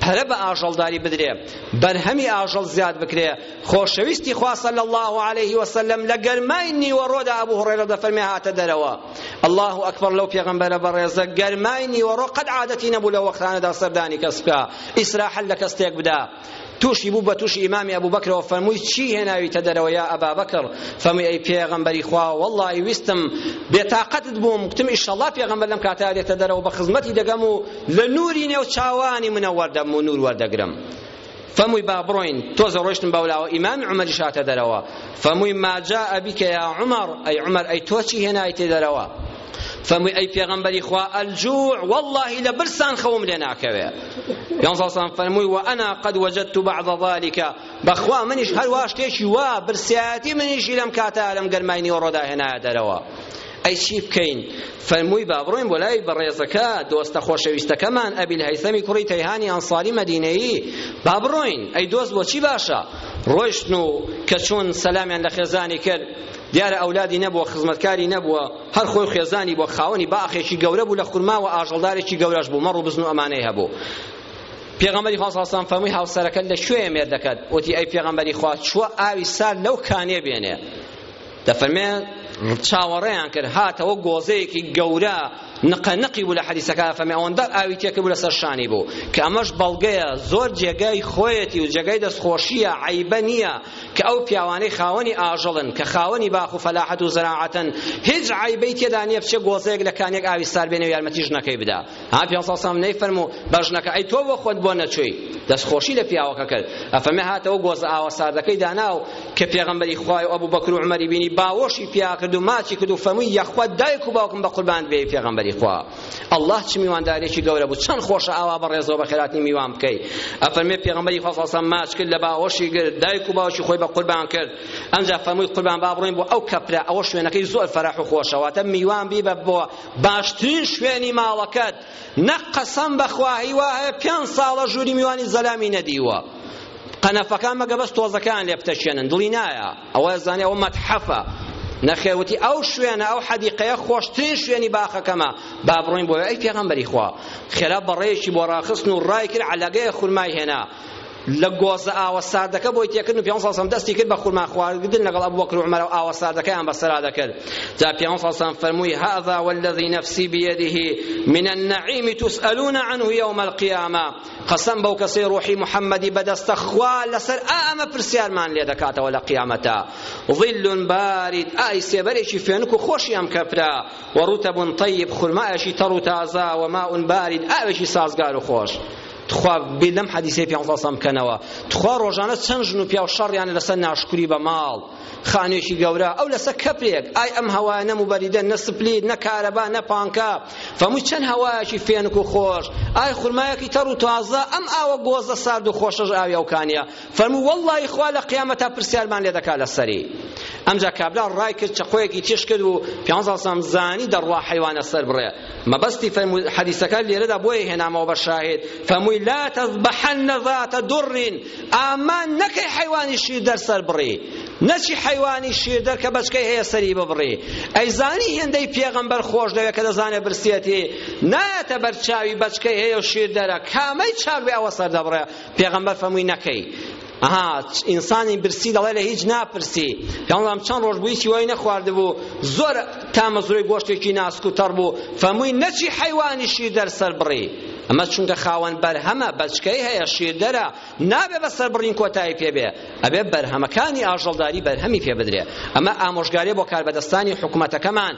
Speaker 1: پەرە بە ئاژەڵداری بدرێ بەرهەمی ئاژەڵ زیاد بکرێ خۆشەویستی خوا صلی الله علیه وسلم لە گەرمای نیوەڕۆدا ئەبو هوڕێرە دەفەرمێ هاتە دەرەوە الله ئەکبەر لەو پێغەمبەرە بەڕێزە گەرمای نیوەڕۆ قەد عادەتی نەبوو لە وەختانەدا سەردانی کەس بکا ئیسراحەت لە کەس تێک بدا توشی بوو بە توشی ئیمامی ئەبوو بەکرەوە فەرمووی چی هێناویتە دەرەوە یا ئەبا بەکر فەرمووی ئەی پێغەمبەری خوا وەڵڵی ویستم بێتاقەتت بووم گوتم ئیشەڵڵا پێغەمبەر لەم کاتە دێتە دەرەوە بە خزمەتی دەگەم و لە نووری نێو چاوانی منەوەر دەبم و نوور وەردەگرم فەمووی با بڕۆین تۆزە ڕۆیشتن بەولاوە ئیمامی عومەریش هاتە دەرەوە فەمووی ما جاء بک یا عمر ئەی عمر ئەی تۆ چی هێنایتێ دەرەوە فەمووی ئەی پێغەمبەری خوا الجوع والله لە برسان خەوم لێ ناکەوێ پێغەمبەر صلی الله فەرمووی وانا قد وجدت بعض ذلك بەخوا منیش هەر وا شتێکی وا برسایەتی منیشی لەم کاتە لەم گەرمای نیوەڕۆدا هێنایە دەرەوە ئەی چی بکەین؟ فەرمووی با بڕۆین بۆ لای بەڕێزەکە، دۆستە خۆشەویستەکەمان، ئەبی الهیثمی کوڕی تەیهانی ئەنساری مەدینەیی، با بڕۆین، ئەی دۆست بۆچی باشە؟ ڕۆیشتن و کە چوون سەلامیان لە خێزانی کرد، دیارە ئەولادی نەبووە، خزمەتکاری نەبووە، هەر خۆی و خێزانی بووە، خاوەنی باخێکی گەورە بوو لە خورما و ئاژەڵدارێکی گەورەش بوو، مەڕ و بزن و ئەمانەی هەبوو. پێغەمبەری خوا صلی الله علیه و سلم فەرمووی هاوسەرەکەت لە کوێیە مێردەکەت؟ وتی ئەی پێغەمبەری خوا چووە ئاوی سارد لەو کانێ بێنێ. دەفەرمێ چاوەڕێیان کرد هاتەوە گۆزەیەکی گەورە نقەنقی بوو لە حەدیسەکە فەرمی ئەوەندە ئاوی تێکردبوو لەسەر شانی بوو کە ئەمەش بەڵگەیە زۆر جێگای خۆیەتی و جێگای دەستخۆشییە عەیبە نییە کە ئەو پیاوانەی خاوەنی ئاژەڵن کە خاوەنی باخ و فەلاحەت و زراعەتن هیچ عەیبەی تێدا نییە بچێ گۆزەیەک لە کانێک ئاوی سار بێنێ و یارمەتی ژنەکەی بدا ها پێ سەد سام نەیفەرموو بە ژنەکە ئەی تۆ بۆ خۆت بۆ نەچووی دەستخۆشی لە پیاوەکە کرد ئەفەمێ هاتەوە گۆزە ئاوە ساردەکەی دانا و کە پێغەمبەری خوای و ئەبوو بەکر و عومەری بینی باوەشی پیا کرد و ماچی کرد و فەرمووی یەخوا دایک و باوکم بە قوربان بێ پێغەمبەری خوا ئەڵڵاه چ میواندارێکی گەورە بوو چەند خۆشە ئاوا بەڕێزەوە بە خێراتنی میوان بکەی ئەفەرمێ پێغەمبەری خوا صلی الله ماچ کرد لە باوەشی کرد دایک و باوکی خۆی بە قوربان کرد ئەمجا فەرمووی قوربان با بڕۆین بۆ ئەو کەپرە ئەوە شوێنەکەی زۆر فەرەح و خۆشەواتە میوان بیبە بۆ باشترین شوێنی ماڵەکەت نەک قەسەم بەخوا هیوا هەیە پێنج ساڵە ژووری میوانی زەلامی نەدیوە قەنەفەکان مەگە بەس تۆزەکان لێ بتەشێنن دڵی نایە ئەوە زانێ ئەوە مەتحەفە نەخێوتی ئەو شوێنە ئەو حەدیقەیە خۆشترین شوێنی باخەکەمە با بڕۆین بۆ ئەی پێغەمبەری خوا خێرا بەڕێیەکی بۆ ڕاخستن و ڕای کرد عەلەگەیە خورمای هێنا لە گۆزە ئاوە ساردەکە بۆی تێکردن و پێغەمبەر صلی الله علیه و دەستی کرد بە خورما خواردن لەگەڵ ئەبوبەکر و عومەر و ئاوە ساردەکەیان بەسەرا دەکرد جا پێغەمبەر صلی الله علیه و فەرمووی هذا والذی نفسی بيده من النعیم تسألون عنه یوم القیامە قەسەم بەو کەسەی ڕۆحی محەممەدی بەدەستە خوا لەسەر ئامە پرسیارمان لێ دەکاتەوە لە قیامەتە ظل بارد ئای سێبەرێکی فێنک و خۆشی ئەم کەپرا وڕوتەبون طیب خورمایەکی تەڕ و تازە وماء بارد ئاوێکی سازگار و خۆش تخوا بیر لەم حەدیسەی پێنجا سەم بکەنەوە تخوا ڕۆژانە چەند ژن و پیاو شەڕیانە لەسەر ناشکری بە ماڵ خانوێکی گەورە ئەو لەسەر کەپێک ئای ئەم هەوایە نە موبەریدە نە سپلیت نە کارەبا نە پانکە فەمووی چەند هەوایەکی فێنک و خۆش ئای خورمایەکی تەڕ و تازە ئەم ئاوە گۆزە سارد و خۆشەش ئاوی ئەوکانیە فەرموو وەڵڵاهی خوا لە قیامەتا پرسیارمان لێ دەکا لەسەری ئەمجا کابرا ڕای کرد چەقۆیەکی تیژ کرد و پیانزا سام زانی دەڕوا حەیوانە سەر بڕێ مەبەستی فەرموو حەدیسەکە لێرەدا بۆیە هێنامەوە بە شاهد فەرمووی لا تذبحن ذات در ئامان نەکەی حەیوانی شیر دەر سەر بڕی نەچی حەیوانی شیردەر کە بەچکەی هەیە سەری ببڕی ئەیزانی هێندەی پێغەمبەر خۆش دەوێت کە دەزانێت برسیەتی نایەتە بەرچاوی بەچکەی هەیە و شیردەرە کامەی چاک بێ ئەوە سەردەبڕێ پێغەمبەر فەرمووی نەکەی ئەها ئینسانی برسی دەڵێ لە هیچ ناپرسی پێڵام چەند ڕۆژ بووی هیوای نەخواردبوو زۆر تامەزرۆی گۆشتێکی ناسک و تەڕ بوو فەمووی نەچی حەیوانی شیر دەرسەر بڕی ئەمە چونکە خاوەن بەرهەمە بەچکەی هەیە شیردەرە نابێ بە سەربڕین کۆتایی پێبێ ئەبێ بەرهەمەکانی ئاژەڵداری بەرهەمی پێ بدرێ ئەمە ئامۆژگاری بۆ کاربەدەستانی حکومەتەکەمان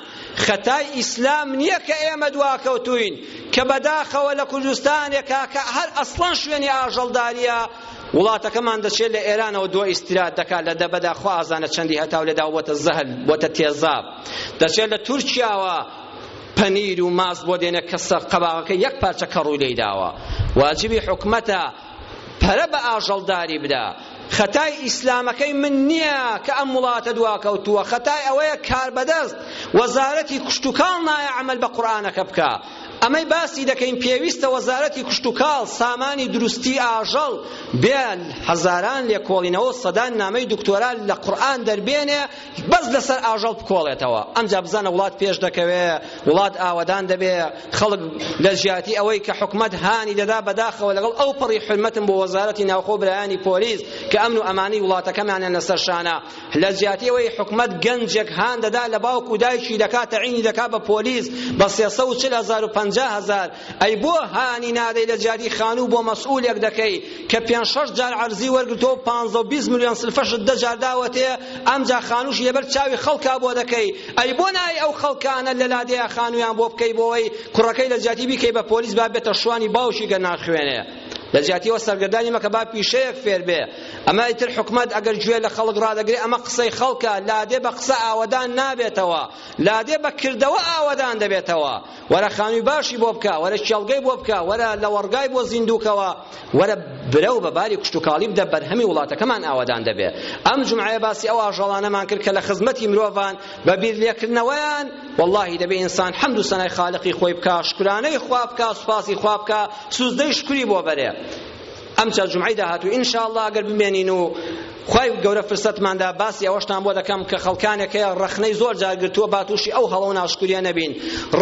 Speaker 1: خەتای ئیسلام نییە کە ئێمە دواکەوتووین کە بەداخەوە لە کوردستانێکا کە هەر ئەسڵەن شوێنی ئاژەڵدارییە وڵاتەکەمان دەچێت لە ئێرانەوە دۆ ئیستیراد دەکات لە دەبەدا خوا ئازانە چەندی هەتاو لێدا بۆتە زەهل بۆتە تێزاب دەچێت لە تورکیاوە پەنیر و ماست بۆ دێنێ کە سەر قەباغەکە یەک پارچە کەڕووی لێی داوە واجبی حکومەتە پەرە بە ئاژەڵداری بدە. خەتای ئیسلامەکەی من نییە کە ئەم وڵاتە دواکەوتووە، خەتای ئەوەیە کاربەدەست وەزارەتی کوشتوکاڵ نایە عەمەل بە قورئانەکە بکا. ئەمەی باسی دەکەین پێویستە وەزارەتی کوشتوکاڵ سامانی دروستی ئاژەڵ بێ هەزاران لێکۆڵینەوە و سەدان نامەی دکتۆرا لە قورئان دەربێنێ بەس لەسەر ئاژەڵ بکۆڵێتەوە ئەمجا بزانە وڵات پێش دەکەوێ وڵات ئاوەدان دەبێ خەڵک لە جیاتی ئەوەی کە حکومەت هانی دەدا بەداخەوە لەگەڵ ئەو پەڕی حرمەتم بۆ وەزارەتی ناوخۆ برایانی پۆلیس کە ئەمن و ئەمانی وڵاتەکەمانیان لەسەر شانە لە جیاتی ئەوەی حکومەت گەنجێک هان دەدا لە باوک و دایکی دەکا تەعینی دەکا بە پۆلیس بە سێ سەد و چل هەزار و پەنجا هەزار ئەی بۆ هانی نادەی لە جیاتی خانوو بۆ مەسئولێک دەکەی کە پێنج شەش جار عەرزی وەرگرتەوە و پانزە و بیست ملیۆن سلفەشت دە جار داوەتێ ئەمجا خانووشی لەبەر چاوی خەڵکا بۆ دەکەی ئەی بۆ نای ئەو خەڵکانە لە لادێیا خانوویان بۆ بکەی بۆی کوڕەکەی لە جیاتی بیکەی بە پۆلیس با بێتە شوانی باوکی گە ناخوێنێ لە جیاتیەوە سەرگەردانی مەکە با پیشەیەک فێر بێ ئەمە ئیتر حکومەت ئەگەر گوێ لە خەڵک ڕادەگرێ ئەمە قسەی خەڵکە لادێ بە قسە ئاوەدان نابێتەوە لادێ بە کردەوە ئاوەدان دەبێتەوە وەرە خانووی باشی بۆ بکە وەرە کێڵگەی بۆ بکە وەرە لەوەڕگای بۆ زیندووکەوە وەرە برەو بە باری کوشتوکاڵی بدە بەرهەمی وڵاتەکەمان ئاوادان دەبێ ئەم جمعەیە باسی ئەو ئاژەڵانەمان کرد کە لە خزمەتی مرۆڤان بە بیر لێکردنەوەیان واللهی دەبێ ئینسان حەمد و سەنای خالقی خۆی بکا شکرانەی خوا بکا سوپاسی خوا بکا سوزدەی شکری بۆ بەرێ ئەمجا جومعەی داهاتوو ان شاء اللە ئەگەر بمێنین و خوای گەورە فرسەتماندا باسی ئەوەشتان بۆ دەکەم کە خەڵکانێک هەیە ڕەخنەی زۆر جار گرتووە با تووشی ئەو هەڵە و ناشکوریە نەبین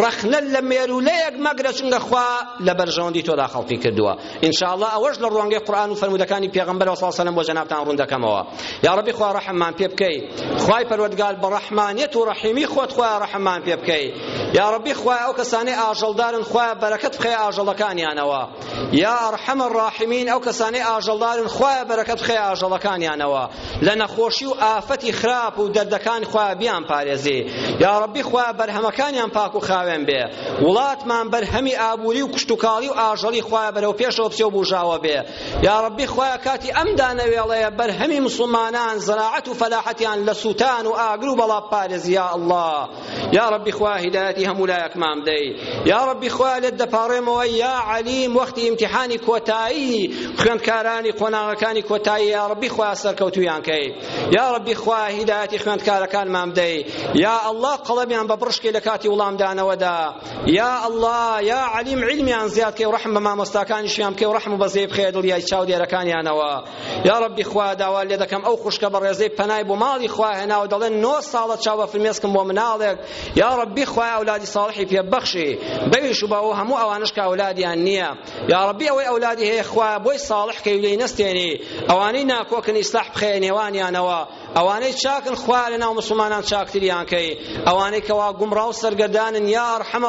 Speaker 1: ڕەخنە لە مێروولەیەک مەگرە چونکە خوا لە بەرژەوەندی تۆدا خەڵقی کردووە ئینشاءاللە ئەوەش لە ڕوانگەی قورئان و فەرموودەکانی پێغەمبەرەوە صلی الله بۆ جەنابتان ڕوون دەکەمەوە یا ڕەبی خوا ڕەحممان پێ بکەی خوای پەروەردگار بە ڕەحمانیەت و ڕەحیمی خۆت خوا ڕەحممان پێ بکەی یا ڕەبی خوا ئەو کەسانەی ئاژەڵدارن خوا بەرەکەت بخەیە ئاژەڵەکانیانەوە یا ارحم الراحمین ئەو کەسانەی ئاژەڵدارن خوایە بەرەکەت بخەیە ئاژەڵەکانیانەوە لە نەخۆشی و ئافەتی خراپ و دەردەکان خوایە بیان پارێزی یا ربی خوایە بەرهەمەکانیان پاک و خاوێن بێ وڵاتمان بەرهەمی ئابووری و کشتوکاڵی و ئاژەڵی خوایە بەرەو پێشەوە بچێ و بوژاوە بێ یا ربی خوایە کاتی ئەم دانەوێڵەیە بەرهەمی مسلمانان زراعەت و فەلاحەتیان لە سووتان و ئاگر و بەڵا پارێزی یا الله یا ربی خوا هیدایەتی هەموو لایەکمان بدەی یا ربی خوا لێت دەپاڕێمەوە یا علیم وەختی ئیمتیحانی کۆتایی خوێندکارانی قۆناغەکانی کۆتایی یا ربی خوا سەرکەوتویان کەی یا ربی خوا هیدایەتی خوێندکارەکانمان بدەی یا الله قەڵەمیان بە بڕشکی لە کاتی وڵامدانەوەدا یا الله یا علیم علمیان زیاد کەی و رحم بە مامۆستاکانیشیان بکەی و رحم و بەزەی بخەیە دڵیای چاودێرەکانیانەوە یا ربی خوایە داوا لێ دەکەم ئەو خوشکە بەڕێزەی پەنای بۆ ماڵی خوا هێناوە دەڵێن نۆ ساڵە چاو بە فرمێسکم بۆ مناڵێک یا ربی خوایە ئەولادی ساڵحی پێ بەخشی بەویش و بەوە هەموو ئەوانش کە ئەولادیان نییە یا ربی ئەوەی ئەولادی هەیە خوایە بۆی ساڵح کەی لێی نەستێنی ئەوانەی ناکۆکن ئیسلاح بخەیە نێوانیانەوە ئەوانەی چاکن خوایە لەناو مسلمانان چاکتریان کەی ئەوانەی کەوا گومڕا و سەرگەردانن یا ئەرحەمە